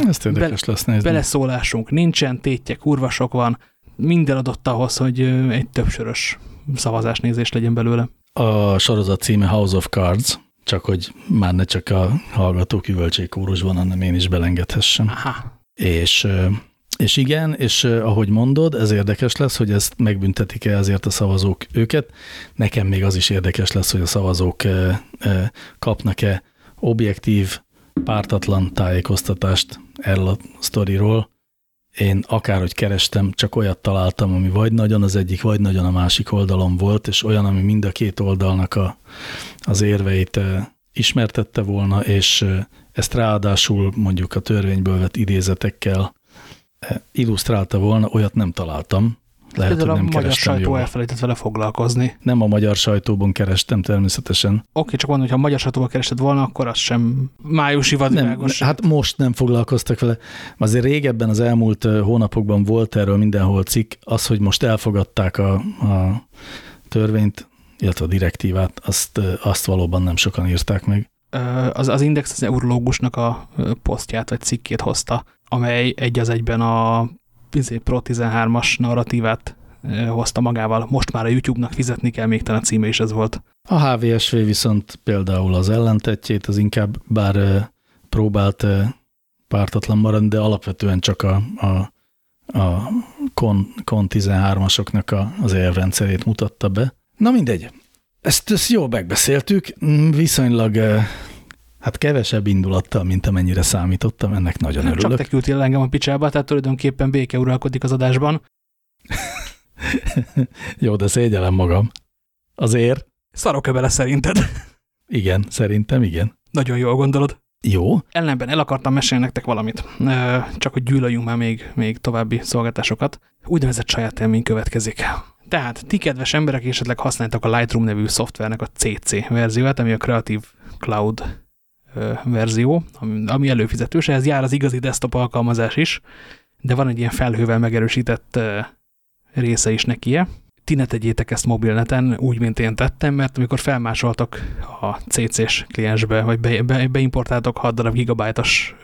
Ezt érdekes Be lesz nézni. Beleszólásunk nincsen, tétje, kurva sok van. Minden adott ahhoz, hogy egy többsörös szavazásnézés legyen belőle. A sorozat címe House of Cards, csak hogy már ne csak a hallgatók üvöltségkórusban, hanem én is belengedhessem. Aha. És és igen, és ahogy mondod, ez érdekes lesz, hogy ezt megbüntetik-e ezért a szavazók őket. Nekem még az is érdekes lesz, hogy a szavazók kapnak-e objektív, pártatlan tájékoztatást erről a sztoriról. Én akárhogy kerestem, csak olyat találtam, ami vagy nagyon az egyik, vagy nagyon a másik oldalon volt, és olyan, ami mind a két oldalnak a, az érveit ismertette volna, és ezt ráadásul mondjuk a törvényből vett idézetekkel illusztrálta volna, olyat nem találtam, lehet, hogy nem a magyar sajtó jól. elfelejtett vele foglalkozni. Nem a magyar sajtóban kerestem természetesen. Oké, csak mondom, hogy ha a magyar sajtóban kerested volna, akkor az sem májusi Nem, vadvilágos. hát most nem foglalkoztak vele. Azért régebben az elmúlt hónapokban volt erről mindenhol cikk, az, hogy most elfogadták a, a törvényt, illetve a direktívát, azt, azt valóban nem sokan írták meg. Az, az Index az eurológusnak a posztját vagy cikkét hozta, amely egy az egyben a izé, Pro 13-as narratívát hozta magával. Most már a YouTube-nak fizetni kell, még talán a címe is ez volt. A HVSV viszont például az ellentetjét, az inkább bár próbált pártatlan maradni, de alapvetően csak a, a, a Con, Con 13-asoknak a, az érrendszerét mutatta be. Na mindegy, ezt, ezt jól megbeszéltük, Mm, viszonylag ö, hát kevesebb indulattal, mint amennyire számítottam, ennek nagyon Nem csak örülök. te küldtél engem a picsába, tehát tulajdonképpen béke uralkodik az adásban. Jó, de szégyellem magam. Azért, Szarok-e bele szerinted? igen, szerintem igen. Nagyon jól gondolod. Jó, Ellenben el akartam mesélni nektek valamit, Ö, csak hogy gyűlöljünk már még, még további szolgáltásokat. Úgynevezett saját élmény következik. Tehát ti kedves emberek esetleg használtak a Lightroom nevű szoftvernek a CC verzióját, ami a Creative Cloud verzió, ami- előfizetős, ehhez jár az igazi desktop alkalmazás is, de van egy ilyen felhővel megerősített része is nekie. Ti ne tegyétek ezt mobilneten, úgy, mint én tettem, mert amikor felmásoltok a CC-s kliensbe, vagy be, be, beimportáltok 6 darab gigabájtos,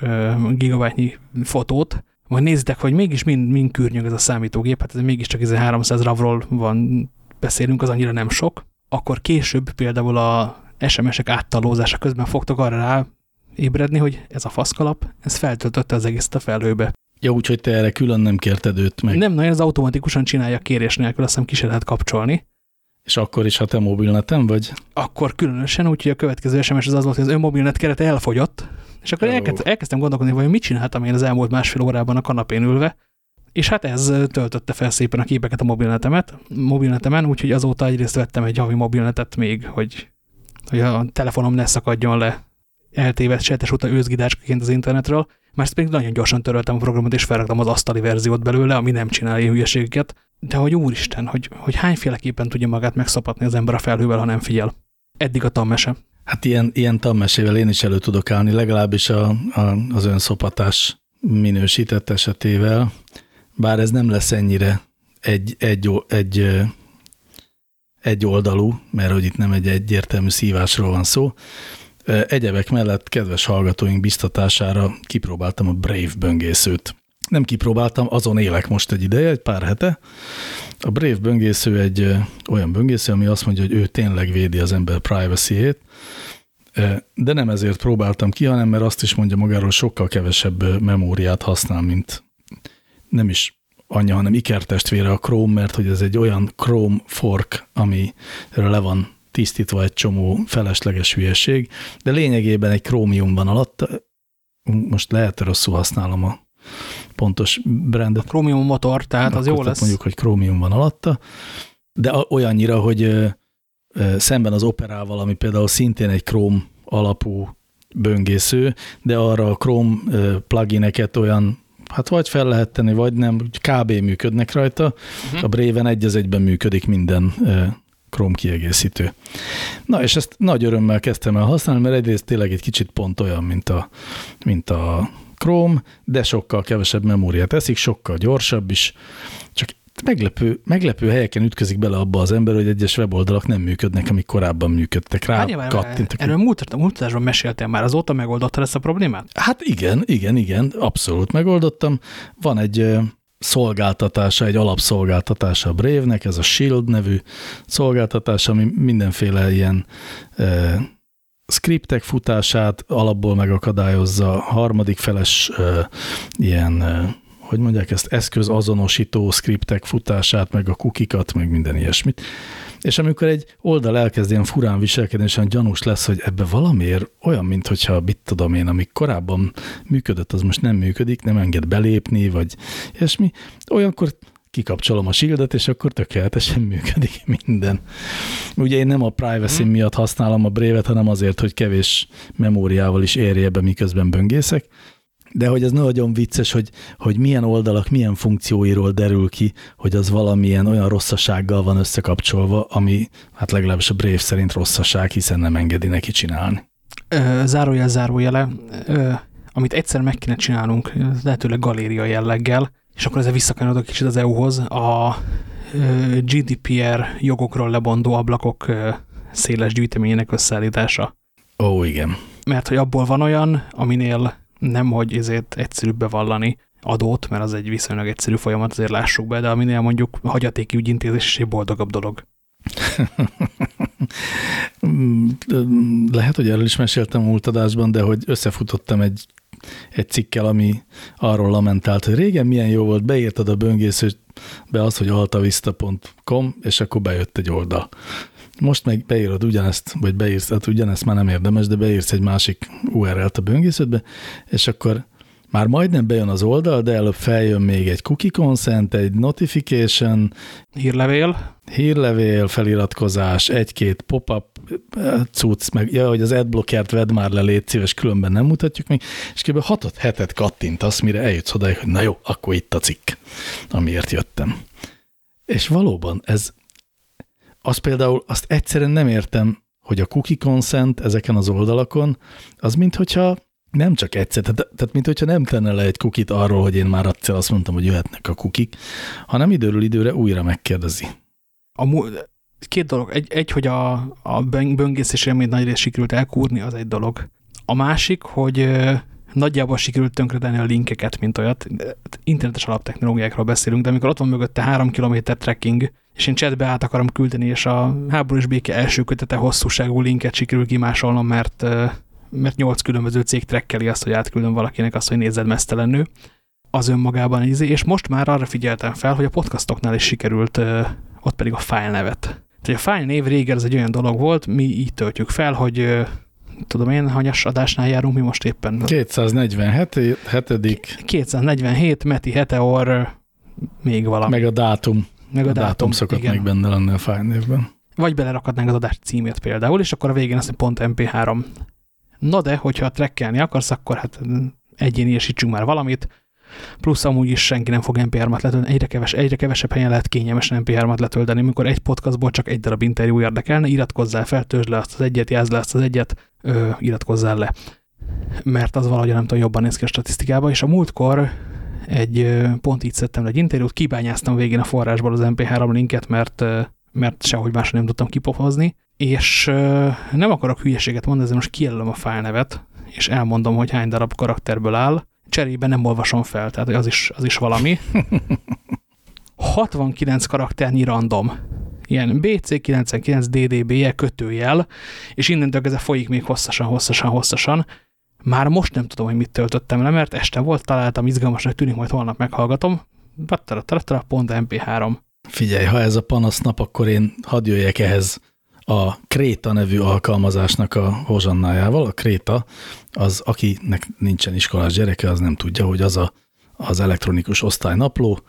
gigabájtnyi fotót, majd nézitek, hogy mégis mind, mind kürnyög ez a számítógép, hát ez mégiscsak ez 300 ravról van, beszélünk, az annyira nem sok, akkor később például a SMS-ek áttalózása közben fogtok arra rá ébredni, hogy ez a faszkalap, ez feltöltötte az egészet a felhőbe. jó, úgyhogy te erre külön nem kérted őt meg. Nem nagyon, ez automatikusan csinálja kérés nélkül, azt hiszem ki se lehet kapcsolni. És akkor is, ha te mobilneten vagy? Akkor különösen, úgyhogy a következő SMS az az volt, hogy az önmobilnet kerete elfogyott, és akkor elkezd, elkezdtem gondolkodni, hogy mit csináltam én az elmúlt másfél órában a kanapén ülve, és hát ez töltötte fel szépen a képeket a mobilnetemet, mobilnetemen, úgyhogy azóta egyrészt vettem egy havi mobilnetet még, hogy, hogy a telefonom ne szakadjon le eltévedt sejtes óta őzgidácsként az internetről, másrészt pedig nagyon gyorsan töröltem a programot, és felraktam az asztali verziót belőle, ami nem csinál ilyen hülyeségeket. De hogy úristen, hogy, hogy hányféleképpen tudja magát megszopatni az ember a felhővel, ha nem figyel. Eddig a tanmese. Hát ilyen, ilyen tanmesével én is elő tudok állni, legalábbis a, a, az önszopatás minősített esetével, bár ez nem lesz ennyire egy, egy, egy, egy oldalú, mert hogy itt nem egy egyértelmű szívásról van szó. Egyebek mellett kedves hallgatóink biztatására kipróbáltam a Brave böngészőt. Nem kipróbáltam, azon élek most egy ideje, egy pár hete. A Brave böngésző egy olyan böngésző, ami azt mondja, hogy ő tényleg védi az ember privacy-ét, de nem ezért próbáltam ki, hanem mert azt is mondja magáról, sokkal kevesebb memóriát használ, mint nem is anyja, hanem ikertestvére a Chrome, mert hogy ez egy olyan Chrome fork, amiről le van tisztítva egy csomó felesleges hülyeség, de lényegében egy Chromium van alatta. Most lehet, hogy rosszul használom a pontos brandet. Chromium motor, tehát az jó lesz. Mondjuk, hogy Chromium van alatta, de a- olyannyira, hogy szemben az Operával, ami például szintén egy Chrome alapú böngésző, de arra a Chrome plugineket olyan, hát vagy fel lehet tenni, vagy nem, kb. működnek rajta. Mhm. A Brave-en egy az egyben működik minden Chrome kiegészítő. Na, és ezt nagy örömmel kezdtem el használni, mert egyrészt tényleg egy kicsit pont olyan, mint a, mint a Chrome, de sokkal kevesebb memóriát eszik, sokkal gyorsabb is, csak meglepő, meglepő helyeken ütközik bele abba az ember, hogy egyes weboldalak nem működnek, amik korábban működtek rá. Hát nyilván, kattintok. erről múlt, múlt meséltél már, azóta megoldotta ezt a problémát? Hát igen, igen, igen, abszolút megoldottam. Van egy szolgáltatása, egy alapszolgáltatása a Brave-nek, ez a Shield nevű szolgáltatás, ami mindenféle ilyen skriptek futását alapból megakadályozza, harmadik feles ö, ilyen, ö, hogy mondják ezt, eszközazonosító skriptek futását, meg a kukikat, meg minden ilyesmit. És amikor egy oldal elkezd ilyen furán viselkedni, és olyan gyanús lesz, hogy ebbe valamiért olyan, mint hogyha, mit tudom én, amik korábban működött, az most nem működik, nem enged belépni, vagy ilyesmi, olyankor kikapcsolom a shieldet, és akkor tökéletesen működik minden. Ugye én nem a privacy Mhm. miatt használom a Brave-et, hanem azért, hogy kevés memóriával is érje be, miközben böngészek, De hogy ez nagyon vicces, hogy, hogy milyen oldalak, milyen funkcióiról derül ki, hogy az valamilyen olyan rosszasággal van összekapcsolva, ami hát legalábbis a Brave szerint rosszaság, hiszen nem engedi neki csinálni. Zárójel, zárójele, amit egyszer meg kéne csinálnunk, lehetőleg galéria jelleggel, és akkor ezzel visszakanyarodok kicsit az EU-hoz, a GDPR jogokról lebondó ablakok széles gyűjteményének összeállítása. Ó, igen. Mert hogy abból van olyan, aminél nem, hogy ezért egyszerűbb bevallani adót, mert az egy viszonylag egyszerű folyamat, azért lássuk be, de aminél mondjuk hagyatéki ügyintézés is egy boldogabb dolog. Lehet, hogy erről is meséltem múlt adásban, de hogy összefutottam egy, egy cikkel, ami arról lamentált, hogy régen milyen jó volt, beírtad a böngészőbe az, hogy altavista.com, és akkor bejött egy oldal. Most meg beírod ugyanezt, vagy beírsz, hát ugyanezt már nem érdemes, de beírsz egy másik URL-t a böngésződbe, és akkor már majdnem bejön az oldal, de előbb feljön még egy cookie consent, egy notification, hírlevél, hírlevél, feliratkozás, egy-két pop-up cucc, meg ja, hogy az adblockert vedd már le, légy szíves, különben nem mutatjuk még, és kb. hatot hetet kattintasz, mire eljutsz oda, hogy na jó, akkor itt a cikk, amiért jöttem. És valóban ez azt például, azt egyszerűen nem értem, hogy a cookie consent ezeken az oldalakon, az minthogyha nem csak egyszer, tehát, tehát mint hogyha nem tenne le egy kukit arról, hogy én már egyszer azt mondtam, hogy jöhetnek a kukik, hanem időről időre újra megkérdezi. A két dolog. Egy, egy hogy a, a böngészés élményt nagy rész sikerült elkúrni, az egy dolog. A másik, hogy nagyjából sikerült tönkretenni a linkeket, mint olyat. Internetes alaptechnológiákról beszélünk, de amikor ott van mögötte három kilométer trekking, és én chatbe át akarom küldeni, és a háborús béke első kötete hosszúságú linket sikerül kimásolnom, mert, mert nyolc különböző cég trekkeli azt, hogy átküldöm valakinek azt, hogy nézed mesztelenül, az önmagában ízi, és most már arra figyeltem fel, hogy a podcastoknál is sikerült, ott pedig a file nevet. Tehát a file név régen ez egy olyan dolog volt, mi így töltjük fel, hogy tudom én, hanyas adásnál járunk mi most éppen? 247. 247, Meti Heteor, még valami. Meg a dátum. Meg a, a dátum, dátum szokott igen. még benne lenni a file névben. Vagy belerakadnánk az adás címét például, és akkor a végén azt pont mp3. Na de, hogyha trekkelni akarsz, akkor hát egyéniesítsünk már valamit, plusz amúgy is senki nem fog MP3-at letölteni, egyre, keves, egyre kevesebb helyen lehet kényelmesen MP3-at letölteni, amikor egy podcastból csak egy darab interjú érdekelne, iratkozzál fel, le azt az egyet, jázd le azt az egyet, ö, iratkozzál le. Mert az valahogy nem tudom, jobban néz ki a statisztikába, és a múltkor egy, pont így szedtem egy interjút, kibányáztam végén a forrásból az MP3 linket, mert, mert sehogy másra nem tudtam kipofozni, és nem akarok hülyeséget mondani, de most kijelölöm a file nevet, és elmondom, hogy hány darab karakterből áll, cserébe nem olvasom fel, tehát az is, az is valami. 69 karakternyi random. Ilyen BC99DDB-je kötőjel, és innentől kezdve folyik még hosszasan, hosszasan, hosszasan. Már most nem tudom, hogy mit töltöttem le, mert este volt, találtam, izgalmasnak tűnik, majd holnap meghallgatom. pont MP3. Figyelj, ha ez a panasz nap, akkor én hadd jöjjek ehhez a Kréta nevű alkalmazásnak a hozsannájával. A Kréta, az akinek nincsen iskolás gyereke, az nem tudja, hogy az a, az elektronikus osztálynapló,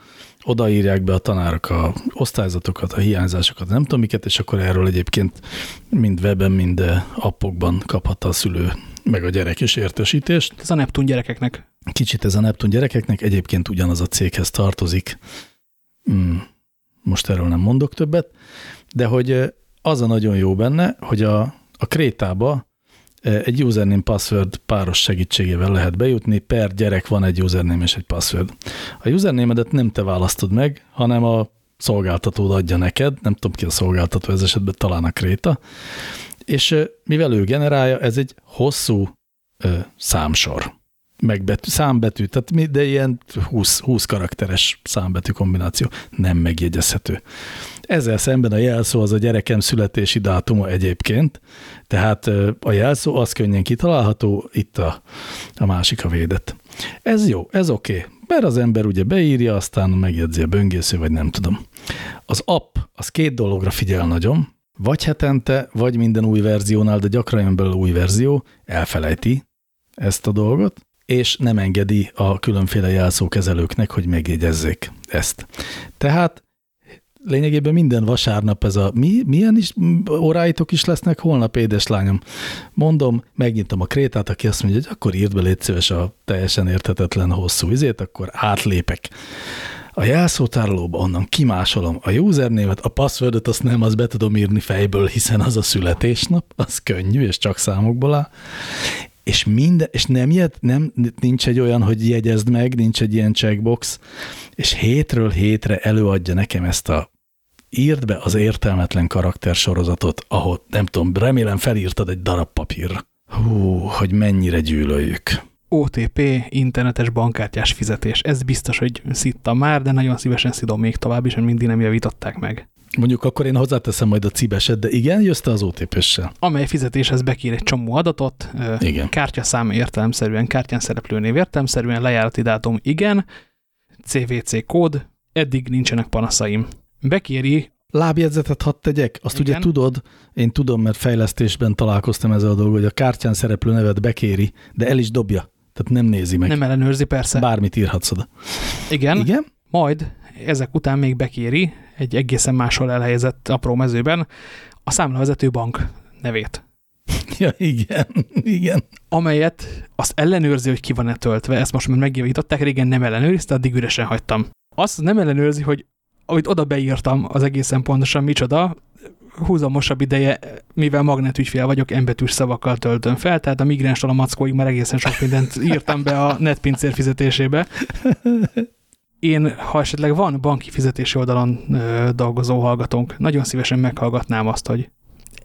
odaírják be a tanárok a osztályzatokat, a hiányzásokat, nem tudom miket, és akkor erről egyébként mind webben, mind appokban kaphatta a szülő meg a gyerek is értesítést. Ez a Neptun gyerekeknek. Kicsit ez a Neptun gyerekeknek, egyébként ugyanaz a céghez tartozik. Hmm, most erről nem mondok többet, de hogy az a nagyon jó benne, hogy a, a krétába egy username password páros segítségével lehet bejutni, per gyerek van egy username és egy password. A username-edet nem te választod meg, hanem a szolgáltatód adja neked, nem tudom ki a szolgáltató, ez esetben talán a kréta, és mivel ő generálja, ez egy hosszú ö, számsor, megbetű, számbetű, tehát de ilyen 20, 20 karakteres számbetű kombináció nem megjegyezhető. Ezzel szemben a jelszó az a gyerekem születési dátuma egyébként, tehát a jelszó az könnyen kitalálható, itt a, a másik a védett. Ez jó, ez oké, okay, mert az ember ugye beírja, aztán megjegyzi a böngésző, vagy nem tudom. Az app, az két dologra figyel nagyon, vagy hetente, vagy minden új verziónál, de gyakran jön belőle új verzió, elfelejti ezt a dolgot, és nem engedi a különféle jelszókezelőknek, hogy megjegyezzék ezt. Tehát lényegében minden vasárnap ez a mi, milyen is óráitok is lesznek holnap, édeslányom. Mondom, megnyitom a krétát, aki azt mondja, hogy akkor írd be légy szíves a teljesen értetetlen hosszú izét, akkor átlépek a jelszótárolóba, onnan kimásolom a usernémet, a passwordot azt nem, azt be tudom írni fejből, hiszen az a születésnap, az könnyű, és csak számokból áll. És, minden, és nem, jed, nem, nincs egy olyan, hogy jegyezd meg, nincs egy ilyen checkbox, és hétről hétre előadja nekem ezt a írd be az értelmetlen karaktersorozatot, ahol nem tudom, remélem felírtad egy darab papírra. Hú, hogy mennyire gyűlöljük. OTP, internetes bankkártyás fizetés. Ez biztos, hogy szittam már, de nagyon szívesen szidom még tovább is, mert mindig nem javították meg. Mondjuk akkor én hozzáteszem majd a cibeset, de igen, jössz te az OTP-essel. Amely fizetéshez bekér egy csomó adatot, igen. kártyaszám értelemszerűen, kártyán szereplő név értelemszerűen, lejárati dátum igen, CVC kód, eddig nincsenek panaszaim. Bekéri Lábjegyzetet hadd tegyek? Azt Igen. ugye tudod, én tudom, mert fejlesztésben találkoztam ezzel a dolgot, hogy a kártyán szereplő nevet bekéri, de el is dobja. Tehát nem nézi meg. Nem ellenőrzi, persze. Bármit írhatsz oda. Igen. Igen? Majd ezek után még bekéri egy egészen máshol elhelyezett apró mezőben a számlavezető bank nevét. Ja, igen, igen. Amelyet azt ellenőrzi, hogy ki van-e töltve. Ezt most már megjavították, régen nem ellenőrizte, addig üresen hagytam. Azt nem ellenőrzi, hogy amit oda beírtam az egészen pontosan micsoda, húzamosabb ideje, mivel magnetügyfél vagyok, embetűs szavakkal töltöm fel, tehát a migránstól a mackóig már egészen sok mindent írtam be a netpincér fizetésébe. Én, ha esetleg van banki fizetési oldalon ö, dolgozó hallgatónk, nagyon szívesen meghallgatnám azt, hogy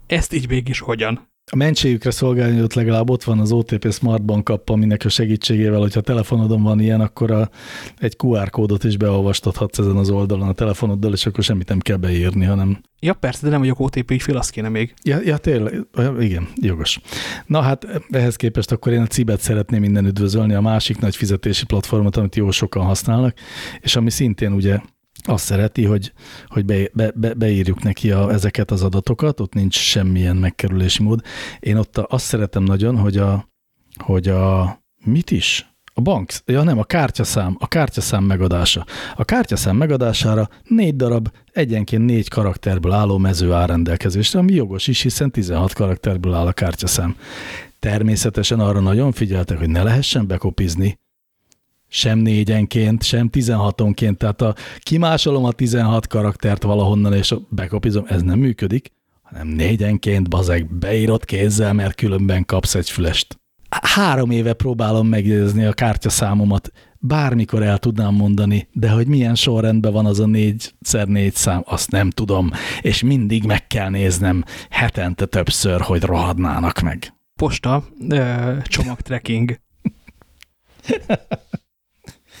ezt így mégis hogyan. A mentségükre szolgálni, hogy ott legalább ott van az OTP Smartbank app, aminek a segítségével, hogyha telefonodon van ilyen, akkor a, egy QR kódot is beolvastathatsz ezen az oldalon a telefonoddal, és akkor semmit nem kell beírni, hanem... Ja, persze, de nem vagyok OTP ügyfél, azt kéne még. Ja, ja, tényleg, igen, jogos. Na hát ehhez képest akkor én a Cibet szeretném minden üdvözölni, a másik nagy fizetési platformot, amit jó sokan használnak, és ami szintén ugye azt szereti, hogy, hogy be, be, be, beírjuk neki a, ezeket az adatokat, ott nincs semmilyen megkerülési mód. Én ott azt szeretem nagyon, hogy a, hogy a mit is? A bank, ja nem, a kártyaszám, a kártyaszám megadása. A kártyaszám megadására négy darab, egyenként négy karakterből álló mező áll rendelkezésre, ami jogos is, hiszen 16 karakterből áll a kártyaszám. Természetesen arra nagyon figyeltek, hogy ne lehessen bekopizni, sem négyenként, sem tizenhatonként, tehát a kimásolom a 16 karaktert valahonnan, és bekopizom, ez nem működik, hanem négyenként, bazeg, beírott kézzel, mert különben kapsz egy fülest. Három éve próbálom megjegyezni a kártyaszámomat, bármikor el tudnám mondani, de hogy milyen sorrendben van az a négyszer négy szám, azt nem tudom, és mindig meg kell néznem hetente többször, hogy rohadnának meg. Posta, csomagtrekking.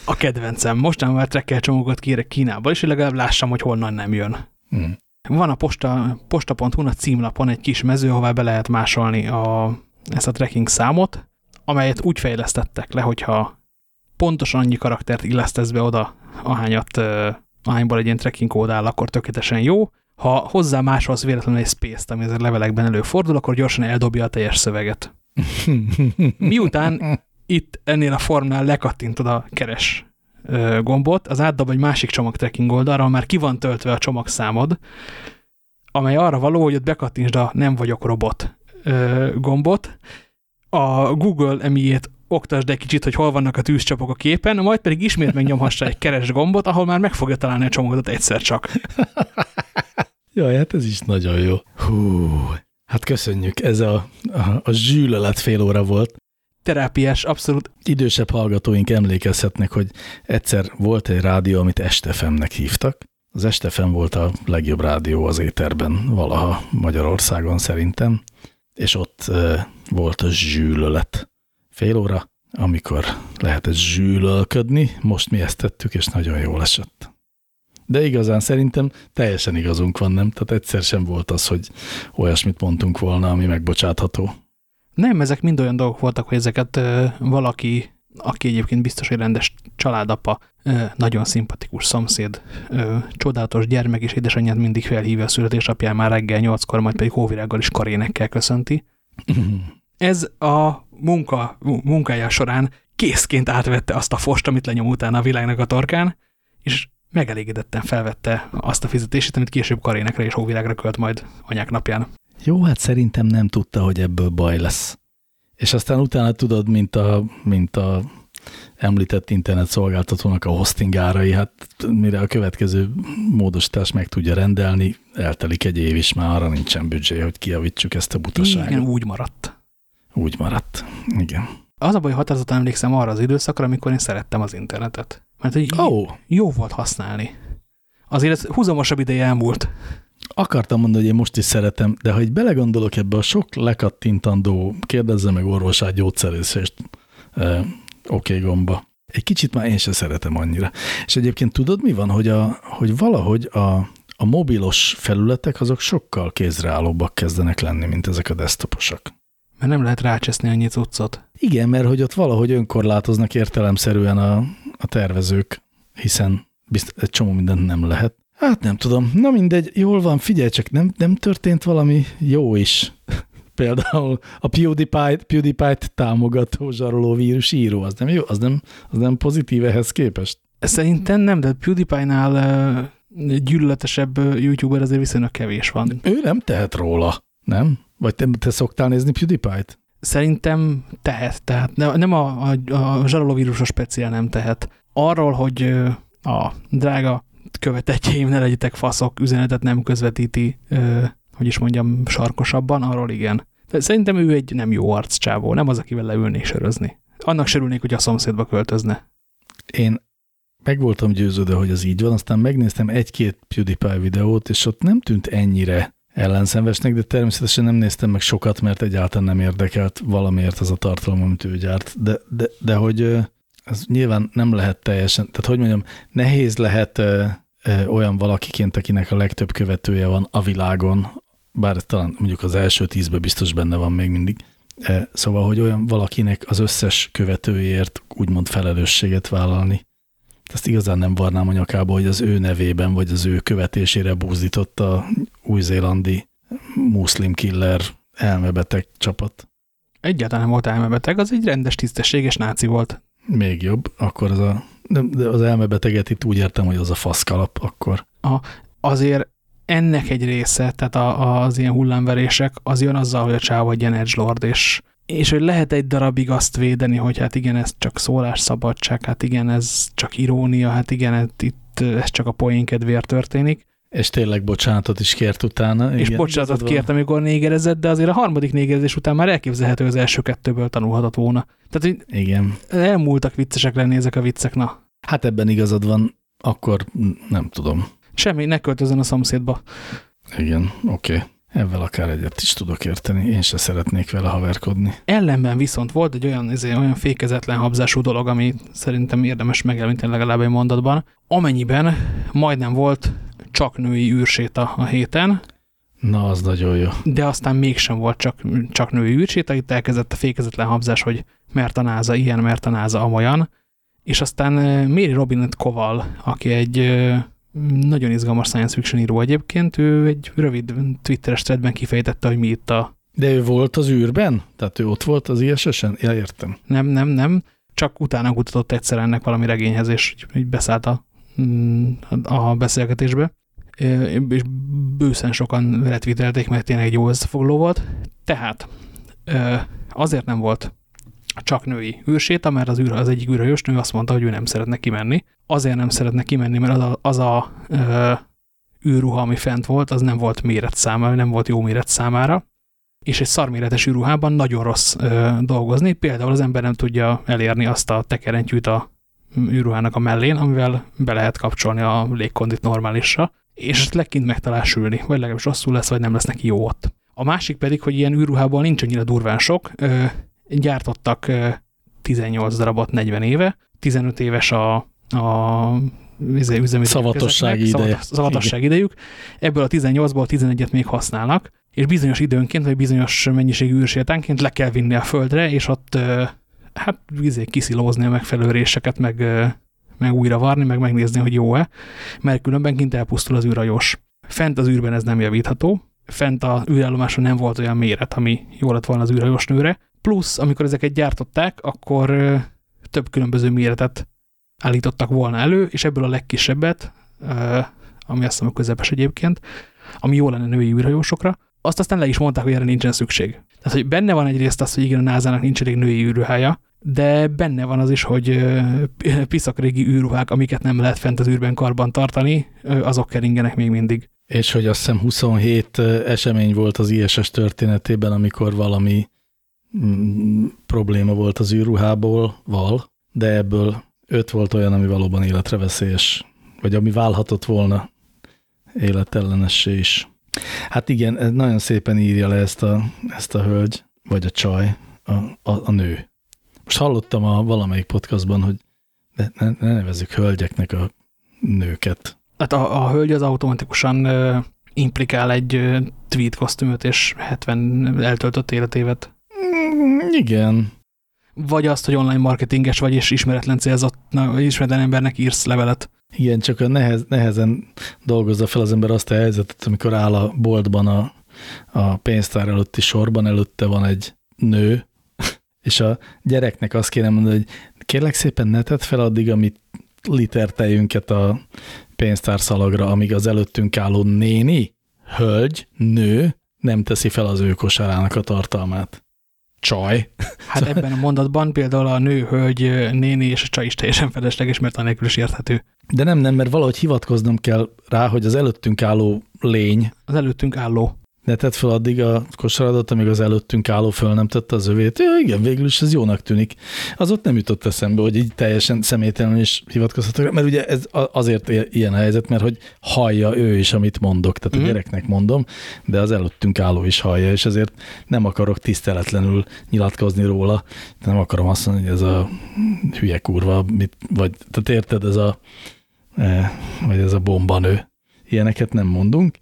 a kedvencem. Mostan már trekkel csomagot kérek Kínába, és legalább lássam, hogy honnan nem jön. Hmm. Van a posta, posta.hu a címlapon egy kis mező, ahová be lehet másolni a, ezt a tracking számot, amelyet úgy fejlesztettek le, hogyha pontosan annyi karaktert illesztesz be oda, ahányat, ahányból egy ilyen tracking kód áll, akkor tökéletesen jó. Ha hozzá másolsz véletlenül egy space-t, ami ezek levelekben előfordul, akkor gyorsan eldobja a teljes szöveget. Miután itt ennél a formnál lekattintod a keres gombot, az átdob egy másik csomag tracking oldalra, már ki van töltve a csomagszámod, amely arra való, hogy ott bekattintsd a nem vagyok robot gombot, a Google emiét oktasd egy kicsit, hogy hol vannak a tűzcsapok a képen, majd pedig ismét megnyomhassa egy keres gombot, ahol már meg fogja találni a csomagot egyszer csak. Jaj, hát ez is nagyon jó. Hú, hát köszönjük, ez a, a, a zsűlölet fél óra volt terápiás, abszolút. Idősebb hallgatóink emlékezhetnek, hogy egyszer volt egy rádió, amit Estefemnek hívtak. Az Estefem volt a legjobb rádió az éterben valaha Magyarországon szerintem, és ott volt a zsűlölet. Fél óra, amikor lehetett zsűlölködni, most mi ezt tettük, és nagyon jól esett. De igazán szerintem teljesen igazunk van, nem? Tehát egyszer sem volt az, hogy olyasmit mondtunk volna, ami megbocsátható. Nem, ezek mind olyan dolgok voltak, hogy ezeket ö, valaki, aki egyébként biztos, hogy rendes családapa, ö, nagyon szimpatikus szomszéd, ö, csodálatos gyermek és édesanyját mindig felhívja a születésnapján már reggel nyolckor, majd pedig hóvirággal is karénekkel köszönti. Ez a munka, munkája során készként átvette azt a fost, amit lenyom utána a világnak a torkán, és megelégedetten felvette azt a fizetését, amit később karénekre és hóvilágra költ majd anyák napján. Jó, hát szerintem nem tudta, hogy ebből baj lesz. És aztán utána tudod, mint a, mint a említett internet szolgáltatónak a hosting árai, hát mire a következő módosítás meg tudja rendelni, eltelik egy év is, már arra nincsen büdzsé, hogy kiavítsuk ezt a butaságot. Igen, úgy maradt. Úgy maradt, igen. Az a baj, határozottan emlékszem arra az időszakra, amikor én szerettem az internetet. Mert hogy oh. jó volt használni. Azért ez húzamosabb ideje elmúlt. Akartam mondani, hogy én most is szeretem, de ha egy belegondolok ebbe a sok lekattintandó, kérdezze meg orvosát, gyógyszerészést, eh, oké okay, gomba. Egy kicsit már én sem szeretem annyira. És egyébként tudod, mi van, hogy, a, hogy valahogy a, a mobilos felületek azok sokkal kézreállóbbak kezdenek lenni, mint ezek a desktoposak. Mert nem lehet rácseszni annyi cuccot. Igen, mert hogy ott valahogy önkorlátoznak értelemszerűen a, a tervezők, hiszen bizt, egy csomó mindent nem lehet. Hát nem tudom. Na mindegy, jól van, figyelj csak, nem, nem történt valami jó is. Például a PewDiePie, PewDiePie-t támogató zsaroló vírus író, az nem jó? Az nem, az nem pozitív ehhez képest? Szerintem nem, de PewDiePie-nál gyűlöletesebb youtuber azért viszonylag kevés van. Ő nem tehet róla, nem? Vagy te, te szoktál nézni PewDiePie-t? Szerintem tehet, tehát nem a, a, a zsarolóvírus a speciál nem tehet. Arról, hogy a drága követetjeim, ne legyetek faszok, üzenetet nem közvetíti, hogy is mondjam, sarkosabban, arról igen. De szerintem ő egy nem jó arccsávó, nem az, akivel leülnék sörözni. Annak serülnék, hogy a szomszédba költözne. Én meg voltam győződve, hogy az így van, aztán megnéztem egy-két PewDiePie videót, és ott nem tűnt ennyire ellenszenvesnek, de természetesen nem néztem meg sokat, mert egyáltalán nem érdekelt valamiért az a tartalom, amit ő gyárt. De, de, de hogy ez nyilván nem lehet teljesen, tehát hogy mondjam, nehéz lehet ö, ö, olyan valakiként, akinek a legtöbb követője van a világon, bár talán mondjuk az első tízben biztos benne van még mindig, Szóval, hogy olyan valakinek az összes követőért úgymond felelősséget vállalni. Ezt igazán nem varnám a nyakába, hogy az ő nevében, vagy az ő követésére búzított a új-zélandi muszlim killer elmebeteg csapat. Egyáltalán nem volt elmebeteg, az egy rendes, tisztességes náci volt. Még jobb, akkor az a, de az elmebeteget itt úgy értem, hogy az a faszkalap akkor. A, azért ennek egy része, tehát a, az ilyen hullámverések, az jön azzal, hogy a csáva egy ilyen edgelord, és, és hogy lehet egy darabig azt védeni, hogy hát igen, ez csak szólásszabadság, hát igen, ez csak irónia, hát igen, ez, itt ez csak a poén kedvéért történik. És tényleg bocsánatot is kért utána. És igen, bocsánatot kért, amikor négerezett, de azért a harmadik négerezés után már elképzelhető, az első kettőből tanulhatott volna. Tehát, hogy igen. elmúltak viccesek lenni ezek a viccek, na. Hát ebben igazad van, akkor nem tudom. Semmi, ne költözön a szomszédba. Igen, oké. Okay. Ebben akár egyet is tudok érteni. Én se szeretnék vele haverkodni. Ellenben viszont volt egy olyan, ezért, olyan fékezetlen habzású dolog, ami szerintem érdemes megemlíteni legalább egy mondatban, amennyiben majdnem volt csak női űrséta a héten. Na, az nagyon jó. De aztán mégsem volt csak, csak női űrséta, itt elkezdett a fékezetlen habzás, hogy mert a NASA ilyen, mert a NASA amolyan. És aztán Mary Robinet Koval, aki egy nagyon izgalmas science fiction író egyébként, ő egy rövid Twitteres threadben kifejtette, hogy mi itt a... De ő volt az űrben? Tehát ő ott volt az ISS-en? Ja, értem. Nem, nem, nem. Csak utána kutatott egyszer ennek valami regényhez, és így beszállt a, mm, a beszélgetésbe. És bőszen sokan retvitelték, mert tényleg egy jó összefogló volt. Tehát azért nem volt csak női űrséta, mert az, űr, az egyik űrhajós nő azt mondta, hogy ő nem szeretne kimenni. Azért nem szeretne kimenni, mert az a, az a ö, űrruha, ami fent volt, az nem volt méret számára, nem volt jó méret számára, és egy szarméretes űrruhában nagyon rossz ö, dolgozni. Például az ember nem tudja elérni azt a tekerentyűt a űrruhának a mellén, amivel be lehet kapcsolni a légkondit normálisra, és lekint megtalál sülni, vagy legalábbis rosszul lesz, vagy nem lesz neki jó ott. A másik pedig, hogy ilyen űrruhából nincs annyira durván sok, ö, gyártottak 18 darabot 40 éve, 15 éves a, a izé, üzemi szavatosság ideje. Szavatosság idejük. Ebből a 18-ból 11-et még használnak, és bizonyos időnként, vagy bizonyos mennyiségű űrsétánként le kell vinni a földre, és ott hát izé, kiszilózni a megfelelő réseket, meg, meg újra varni, meg megnézni, hogy jó-e, mert különben kint elpusztul az űrajós. Fent az űrben ez nem javítható, fent a űrállomáson nem volt olyan méret, ami jó lett volna az űrhajós nőre, plusz amikor ezeket gyártották, akkor több különböző méretet állítottak volna elő, és ebből a legkisebbet ami azt hiszem a közepes egyébként, ami jó lenne női űrhajósokra, azt aztán le is mondták, hogy erre nincsen szükség. Tehát, hogy benne van egyrészt az, hogy igen, a NASA-nak nincs elég női űrőhája, de benne van az is, hogy piszak régi űrruhák, amiket nem lehet fent az űrben karban tartani, azok keringenek még mindig. És hogy azt hiszem 27 esemény volt az ISS történetében, amikor valami mm, probléma volt az űrruhából, val, de ebből öt volt olyan, ami valóban életre veszélyes, vagy ami válhatott volna életellenessé is. Hát igen, nagyon szépen írja le ezt a, ezt a hölgy, vagy a csaj, a, a, a nő. Most hallottam a valamelyik podcastban, hogy ne, ne, ne nevezzük hölgyeknek a nőket. Hát a, a hölgy az automatikusan uh, implikál egy uh, tweet kosztümöt és 70 eltöltött életévet. Mm, igen. Vagy azt, hogy online marketinges vagy, és ismeretlen célzott, na, ismeretlen embernek írsz levelet. Igen, csak a nehez, nehezen dolgozza fel az ember azt a helyzetet, amikor áll a boltban a, a pénztár előtti sorban, előtte van egy nő, és a gyereknek azt kéne mondani, hogy kérlek szépen ne tedd fel addig, amit liter tejünket a pénztárszalagra, amíg az előttünk álló néni, hölgy, nő nem teszi fel az ő kosarának a tartalmát. Csaj. Hát ebben a mondatban például a nő, hölgy, néni és a csaj is teljesen felesleges, mert anélkül is érthető. De nem, nem, mert valahogy hivatkoznom kell rá, hogy az előttünk álló lény. Az előttünk álló ne tett fel addig a kosaradat, amíg az előttünk álló föl nem tette az övét. Ja, igen, végül is ez jónak tűnik. Az ott nem jutott eszembe, hogy így teljesen személytelen is hivatkozhatok, mert ugye ez azért ilyen a helyzet, mert hogy hallja ő is, amit mondok, tehát mm. a mhm. gyereknek mondom, de az előttünk álló is hallja, és ezért nem akarok tiszteletlenül nyilatkozni róla, nem akarom azt mondani, hogy ez a hülye kurva, mit, vagy tehát érted, ez a, eh, vagy ez a bombanő. Ilyeneket nem mondunk,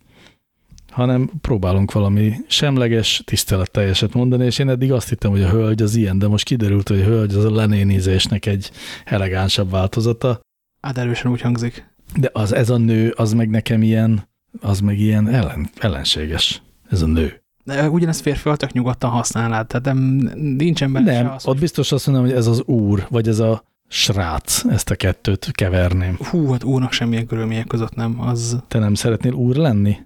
hanem próbálunk valami semleges, tiszteletteljeset mondani, és én eddig azt hittem, hogy a hölgy az ilyen, de most kiderült, hogy a hölgy az a lenénizésnek egy elegánsabb változata. Hát erősen úgy hangzik. De az, ez a nő, az meg nekem ilyen, az meg ilyen ellen, ellenséges, ez a nő. De ugyanezt férfi tök nyugodtan használnád, tehát nem, nincsen benne Nem, az, ott biztos azt mondom, hogy ez az úr, vagy ez a srác, ezt a kettőt keverném. Hú, hát úrnak semmilyen körülmények között nem. Az... Te nem szeretnél úr lenni?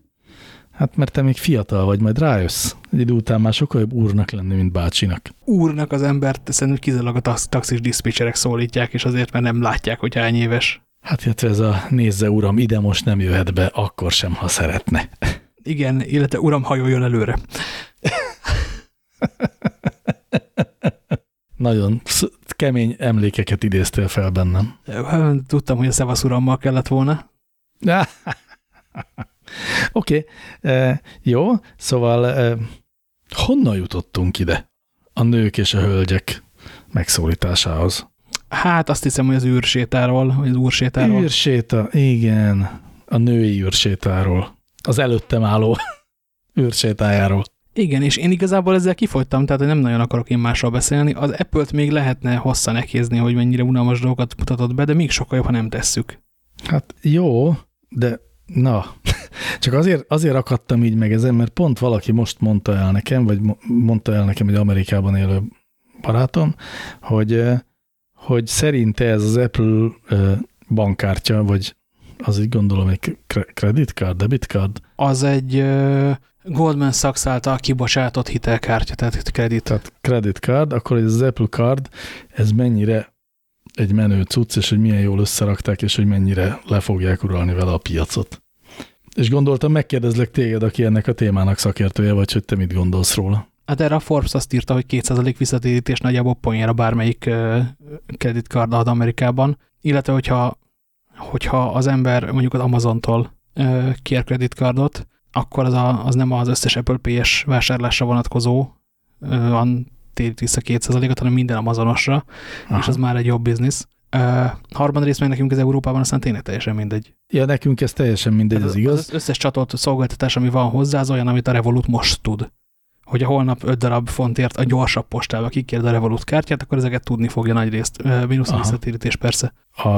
Hát mert te még fiatal vagy, majd rájössz. Egy idő után már sokkal jobb úrnak lenni, mint bácsinak. Úrnak az embert szerintem kizárólag a tax taxis diszpécserek szólítják, és azért, mert nem látják, hogy hány éves. Hát illetve ez a nézze uram, ide most nem jöhet be, akkor sem, ha szeretne. Igen, illetve uram, hajoljon előre. Nagyon kemény emlékeket idéztél fel bennem. Tudtam, hogy a szevasz urammal kellett volna. Oké, okay. jó, szóval honnan jutottunk ide a nők és a hölgyek megszólításához? Hát azt hiszem, hogy az űrsétáról, vagy az úrsétáról. Űrséta, igen, a női űrsétáról, az előttem álló űrsétájáról. Igen, és én igazából ezzel kifogytam, tehát nem nagyon akarok én másról beszélni. Az Apple-t még lehetne hosszan ekézni, hogy mennyire unalmas dolgokat mutatott be, de még sokkal jobb, ha nem tesszük. Hát jó, de na, csak azért, azért akadtam így meg ezen, mert pont valaki most mondta el nekem, vagy mondta el nekem egy Amerikában élő barátom, hogy, hogy szerinte ez az Apple bankkártya, vagy az így gondolom egy credit card, debit card? Az egy Goldman Sachs által kibocsátott hitelkártya, tehát kredit. Tehát credit card, akkor ez az Apple card, ez mennyire egy menő cucc, és hogy milyen jól összerakták, és hogy mennyire le fogják uralni vele a piacot. És gondoltam, megkérdezlek téged, aki ennek a témának szakértője vagy, hogy te mit gondolsz róla. Hát erre a Forbes azt írta, hogy 2% visszatérítés nagyjából pontjára bármelyik kreditkard ad Amerikában, illetve hogyha, hogyha az ember mondjuk az Amazontól kér kreditkardot, akkor az, a, az nem az összes Apple Pay-es vásárlásra vonatkozó van térít vissza 2%-ot, hanem minden Amazonosra, Aha. és az már egy jobb biznisz. Uh, harmadrészt meg nekünk az Európában aztán tényleg teljesen mindegy. Ja, nekünk ez teljesen mindegy, az, az igaz. Az összes csatolt szolgáltatás, ami van hozzá, az olyan, amit a Revolut most tud. Hogy a holnap 5 darab fontért a gyorsabb postába kikérd a Revolut kártyát, akkor ezeket tudni fogja nagy részt. Mínusz a visszatérítés persze. A,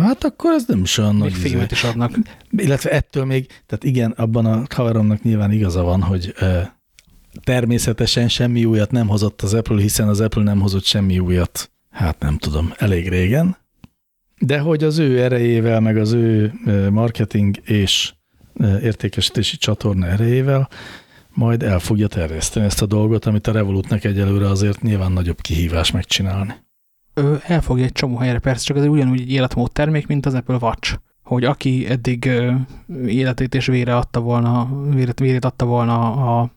hát akkor ez nem is olyan nagy. Még izé. is adnak. Illetve ettől még, tehát igen, abban a haveromnak nyilván igaza van, hogy természetesen semmi újat nem hozott az Apple, hiszen az Apple nem hozott semmi újat hát nem tudom, elég régen, De hogy az ő erejével, meg az ő marketing és értékesítési csatorna erejével majd el fogja terjeszteni ezt a dolgot, amit a Revolutnak egyelőre azért nyilván nagyobb kihívás megcsinálni. Ő el fogja egy csomó helyre, persze, csak ez ugyanúgy egy életmód termék, mint az Apple Watch. Hogy aki eddig életét és vére adta volna, vérét, vérét adta volna a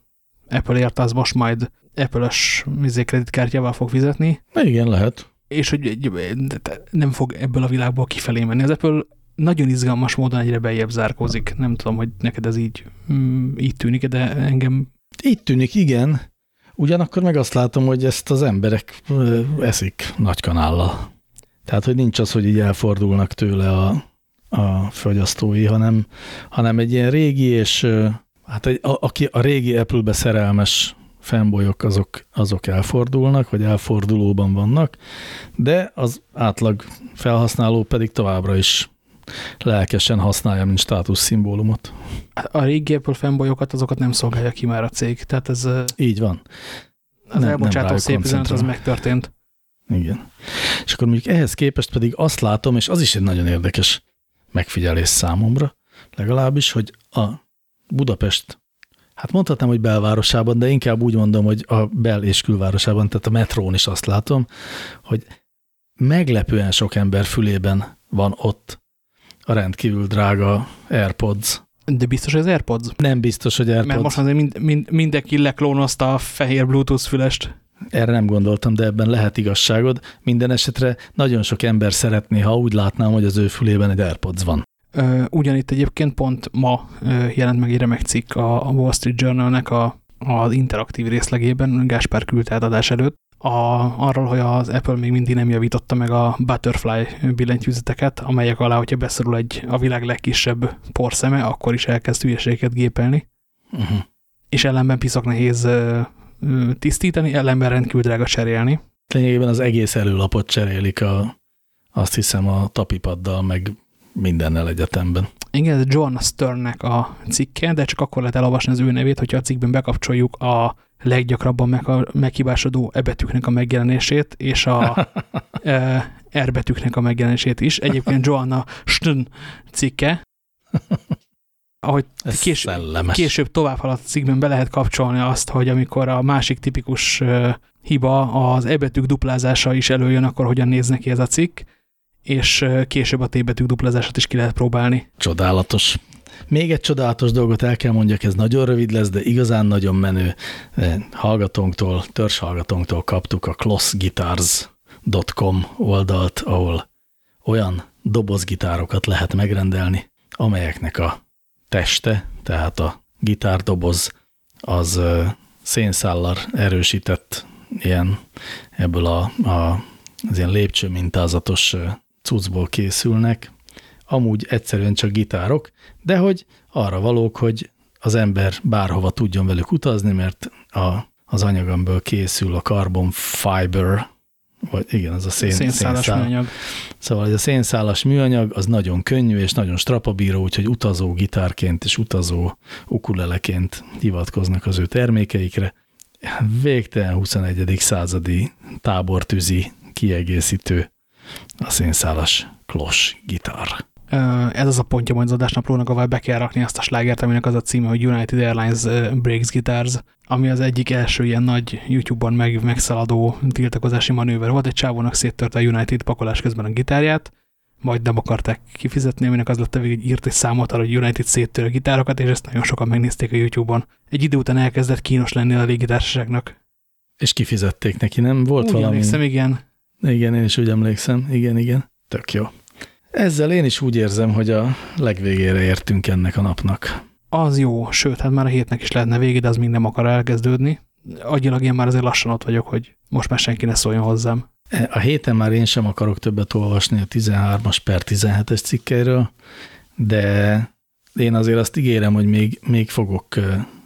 Apple-ért, az most majd Apple-ös izé, kreditkártyával fog fizetni. Na igen, lehet. És hogy nem fog ebből a világból kifelé menni. Az Apple nagyon izgalmas módon egyre beljebb zárkózik. Nem tudom, hogy neked ez így, mm, így tűnik, de engem... Így tűnik, igen. Ugyanakkor meg azt látom, hogy ezt az emberek eszik nagy kanállal. Tehát, hogy nincs az, hogy így elfordulnak tőle a, a fogyasztói, hanem, hanem egy ilyen régi és hát egy, a, aki a régi Apple-be szerelmes fanboyok azok, azok elfordulnak, vagy elfordulóban vannak, de az átlag felhasználó pedig továbbra is lelkesen használja, mint státuszszimbólumot. A régi Apple fanboyokat, azokat nem szolgálja ki már a cég. Tehát ez... Így van. Az nem, elbocsátó nem szép üzenet, az megtörtént. Igen. És akkor mondjuk ehhez képest pedig azt látom, és az is egy nagyon érdekes megfigyelés számomra, legalábbis, hogy a Budapest, hát mondhatnám, hogy belvárosában, de inkább úgy mondom, hogy a bel- és külvárosában, tehát a metrón is azt látom, hogy meglepően sok ember fülében van ott a rendkívül drága AirPods. De biztos, hogy az AirPods? Nem biztos, hogy AirPods. Mert most azért mind, mind, mindenki leklónozta a fehér Bluetooth fülest. Erre nem gondoltam, de ebben lehet igazságod. Minden esetre nagyon sok ember szeretné, ha úgy látnám, hogy az ő fülében egy AirPods van. Ugyanitt egyébként pont ma jelent meg egy remek cikk a Wall Street Journalnek a, az interaktív részlegében, Gáspár küldte adás előtt, a, arról, hogy az Apple még mindig nem javította meg a Butterfly billentyűzeteket, amelyek alá, hogyha beszorul egy a világ legkisebb porszeme, akkor is elkezd hülyeséget gépelni. Uh -huh. És ellenben piszok nehéz tisztítani, ellenben rendkívül drága cserélni. Lényegében az egész előlapot cserélik a, azt hiszem a tapipaddal, meg mindennel egyetemben. Igen, ez John Sternnek a cikke, de csak akkor lehet elolvasni az ő nevét, hogyha a cikkben bekapcsoljuk a leggyakrabban meg, meghibásodó e betűknek a megjelenését, és a e, R betűknek a megjelenését is. Egyébként Joanna Stn cikke, ahogy kés, később tovább haladt a cikkben be lehet kapcsolni azt, hogy amikor a másik tipikus hiba, az E betűk duplázása is előjön, akkor hogyan néz neki ez a cikk, és később a T betűk duplázását is ki lehet próbálni. Csodálatos. Még egy csodálatos dolgot el kell mondjak, ez nagyon rövid lesz, de igazán nagyon menő hallgatónktól, hallgatónktól kaptuk a klossguitars.com oldalt, ahol olyan dobozgitárokat lehet megrendelni, amelyeknek a teste, tehát a gitárdoboz, az szénszállal erősített ilyen ebből a, a, az ilyen lépcső mintázatos cuccból készülnek, amúgy egyszerűen csak gitárok, de hogy arra valók, hogy az ember bárhova tudjon velük utazni, mert a, az anyagamből készül a carbon fiber, vagy igen, az a szén, szénszálas szénszál. műanyag. Szóval ez a szénszálas műanyag az nagyon könnyű és nagyon strapabíró, úgyhogy utazó gitárként és utazó ukuleleként hivatkoznak az ő termékeikre. Végtelen 21. századi tábortűzi kiegészítő a szénszálas klos gitár ez az a pontja majd az adásnaplónak, ahol be kell rakni azt a slágert, aminek az a címe, hogy United Airlines Breaks Guitars, ami az egyik első ilyen nagy YouTube-on meg, megszaladó tiltakozási manőver volt. Egy csávónak széttörte a United pakolás közben a gitárját, majd nem akarták kifizetni, aminek az lett a végig, hogy írt egy számot arra, hogy United széttör a gitárokat, és ezt nagyon sokan megnézték a YouTube-on. Egy idő után elkezdett kínos lenni a légitársaságnak. És kifizették neki, nem? Volt úgy valami? emlékszem, igen. Igen, én is úgy emlékszem. Igen, igen. Tök jó. Ezzel én is úgy érzem, hogy a legvégére értünk ennek a napnak. Az jó, sőt, hát már a hétnek is lehetne vége, de az még nem akar elkezdődni. Agyilag én már azért lassan ott vagyok, hogy most már senki ne szóljon hozzám. A héten már én sem akarok többet olvasni a 13-as per 17-es cikkeiről, de én azért azt ígérem, hogy még, még fogok,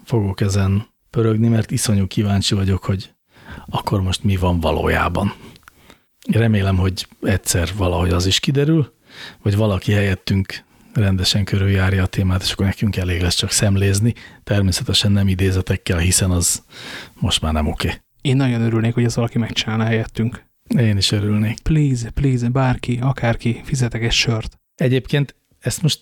fogok ezen pörögni, mert iszonyú kíváncsi vagyok, hogy akkor most mi van valójában. Remélem, hogy egyszer valahogy az is kiderül, vagy valaki helyettünk rendesen körüljárja a témát, és akkor nekünk elég lesz csak szemlézni. Természetesen nem idézetekkel, hiszen az most már nem oké. Okay. Én nagyon örülnék, hogy ez valaki megcsinálna helyettünk. Én is örülnék. Please, please, bárki, akárki, fizetek egy sört. Egyébként ezt most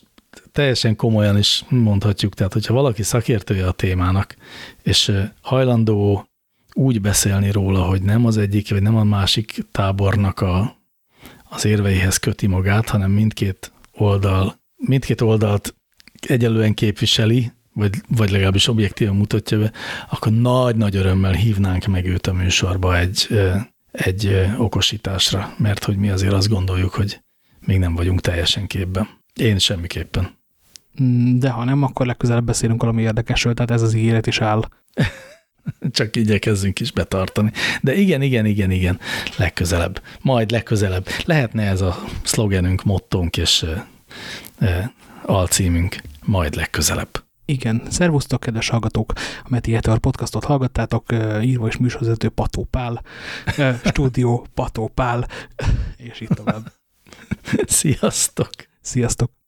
teljesen komolyan is mondhatjuk, tehát hogyha valaki szakértője a témának, és hajlandó úgy beszélni róla, hogy nem az egyik, vagy nem a másik tábornak a, az érveihez köti magát, hanem mindkét oldal, mindkét oldalt egyelően képviseli, vagy, vagy legalábbis objektíven mutatja be, akkor nagy-nagy örömmel hívnánk meg őt a műsorba egy, egy okosításra, mert hogy mi azért azt gondoljuk, hogy még nem vagyunk teljesen képben. Én semmiképpen. Mm, de ha nem, akkor legközelebb beszélünk valami érdekesről, tehát ez az ígéret is áll. Csak igyekezzünk is betartani. De igen, igen, igen, igen, legközelebb. Majd legközelebb. Lehetne ez a szlogenünk, mottónk és e, alcímünk. Majd legközelebb. Igen, szervusztok, kedves hallgatók! A Meti Heter podcastot hallgattátok, írva és műsorvezető Pató Pál, stúdió Pató Pál, és így tovább. Sziasztok! Sziasztok!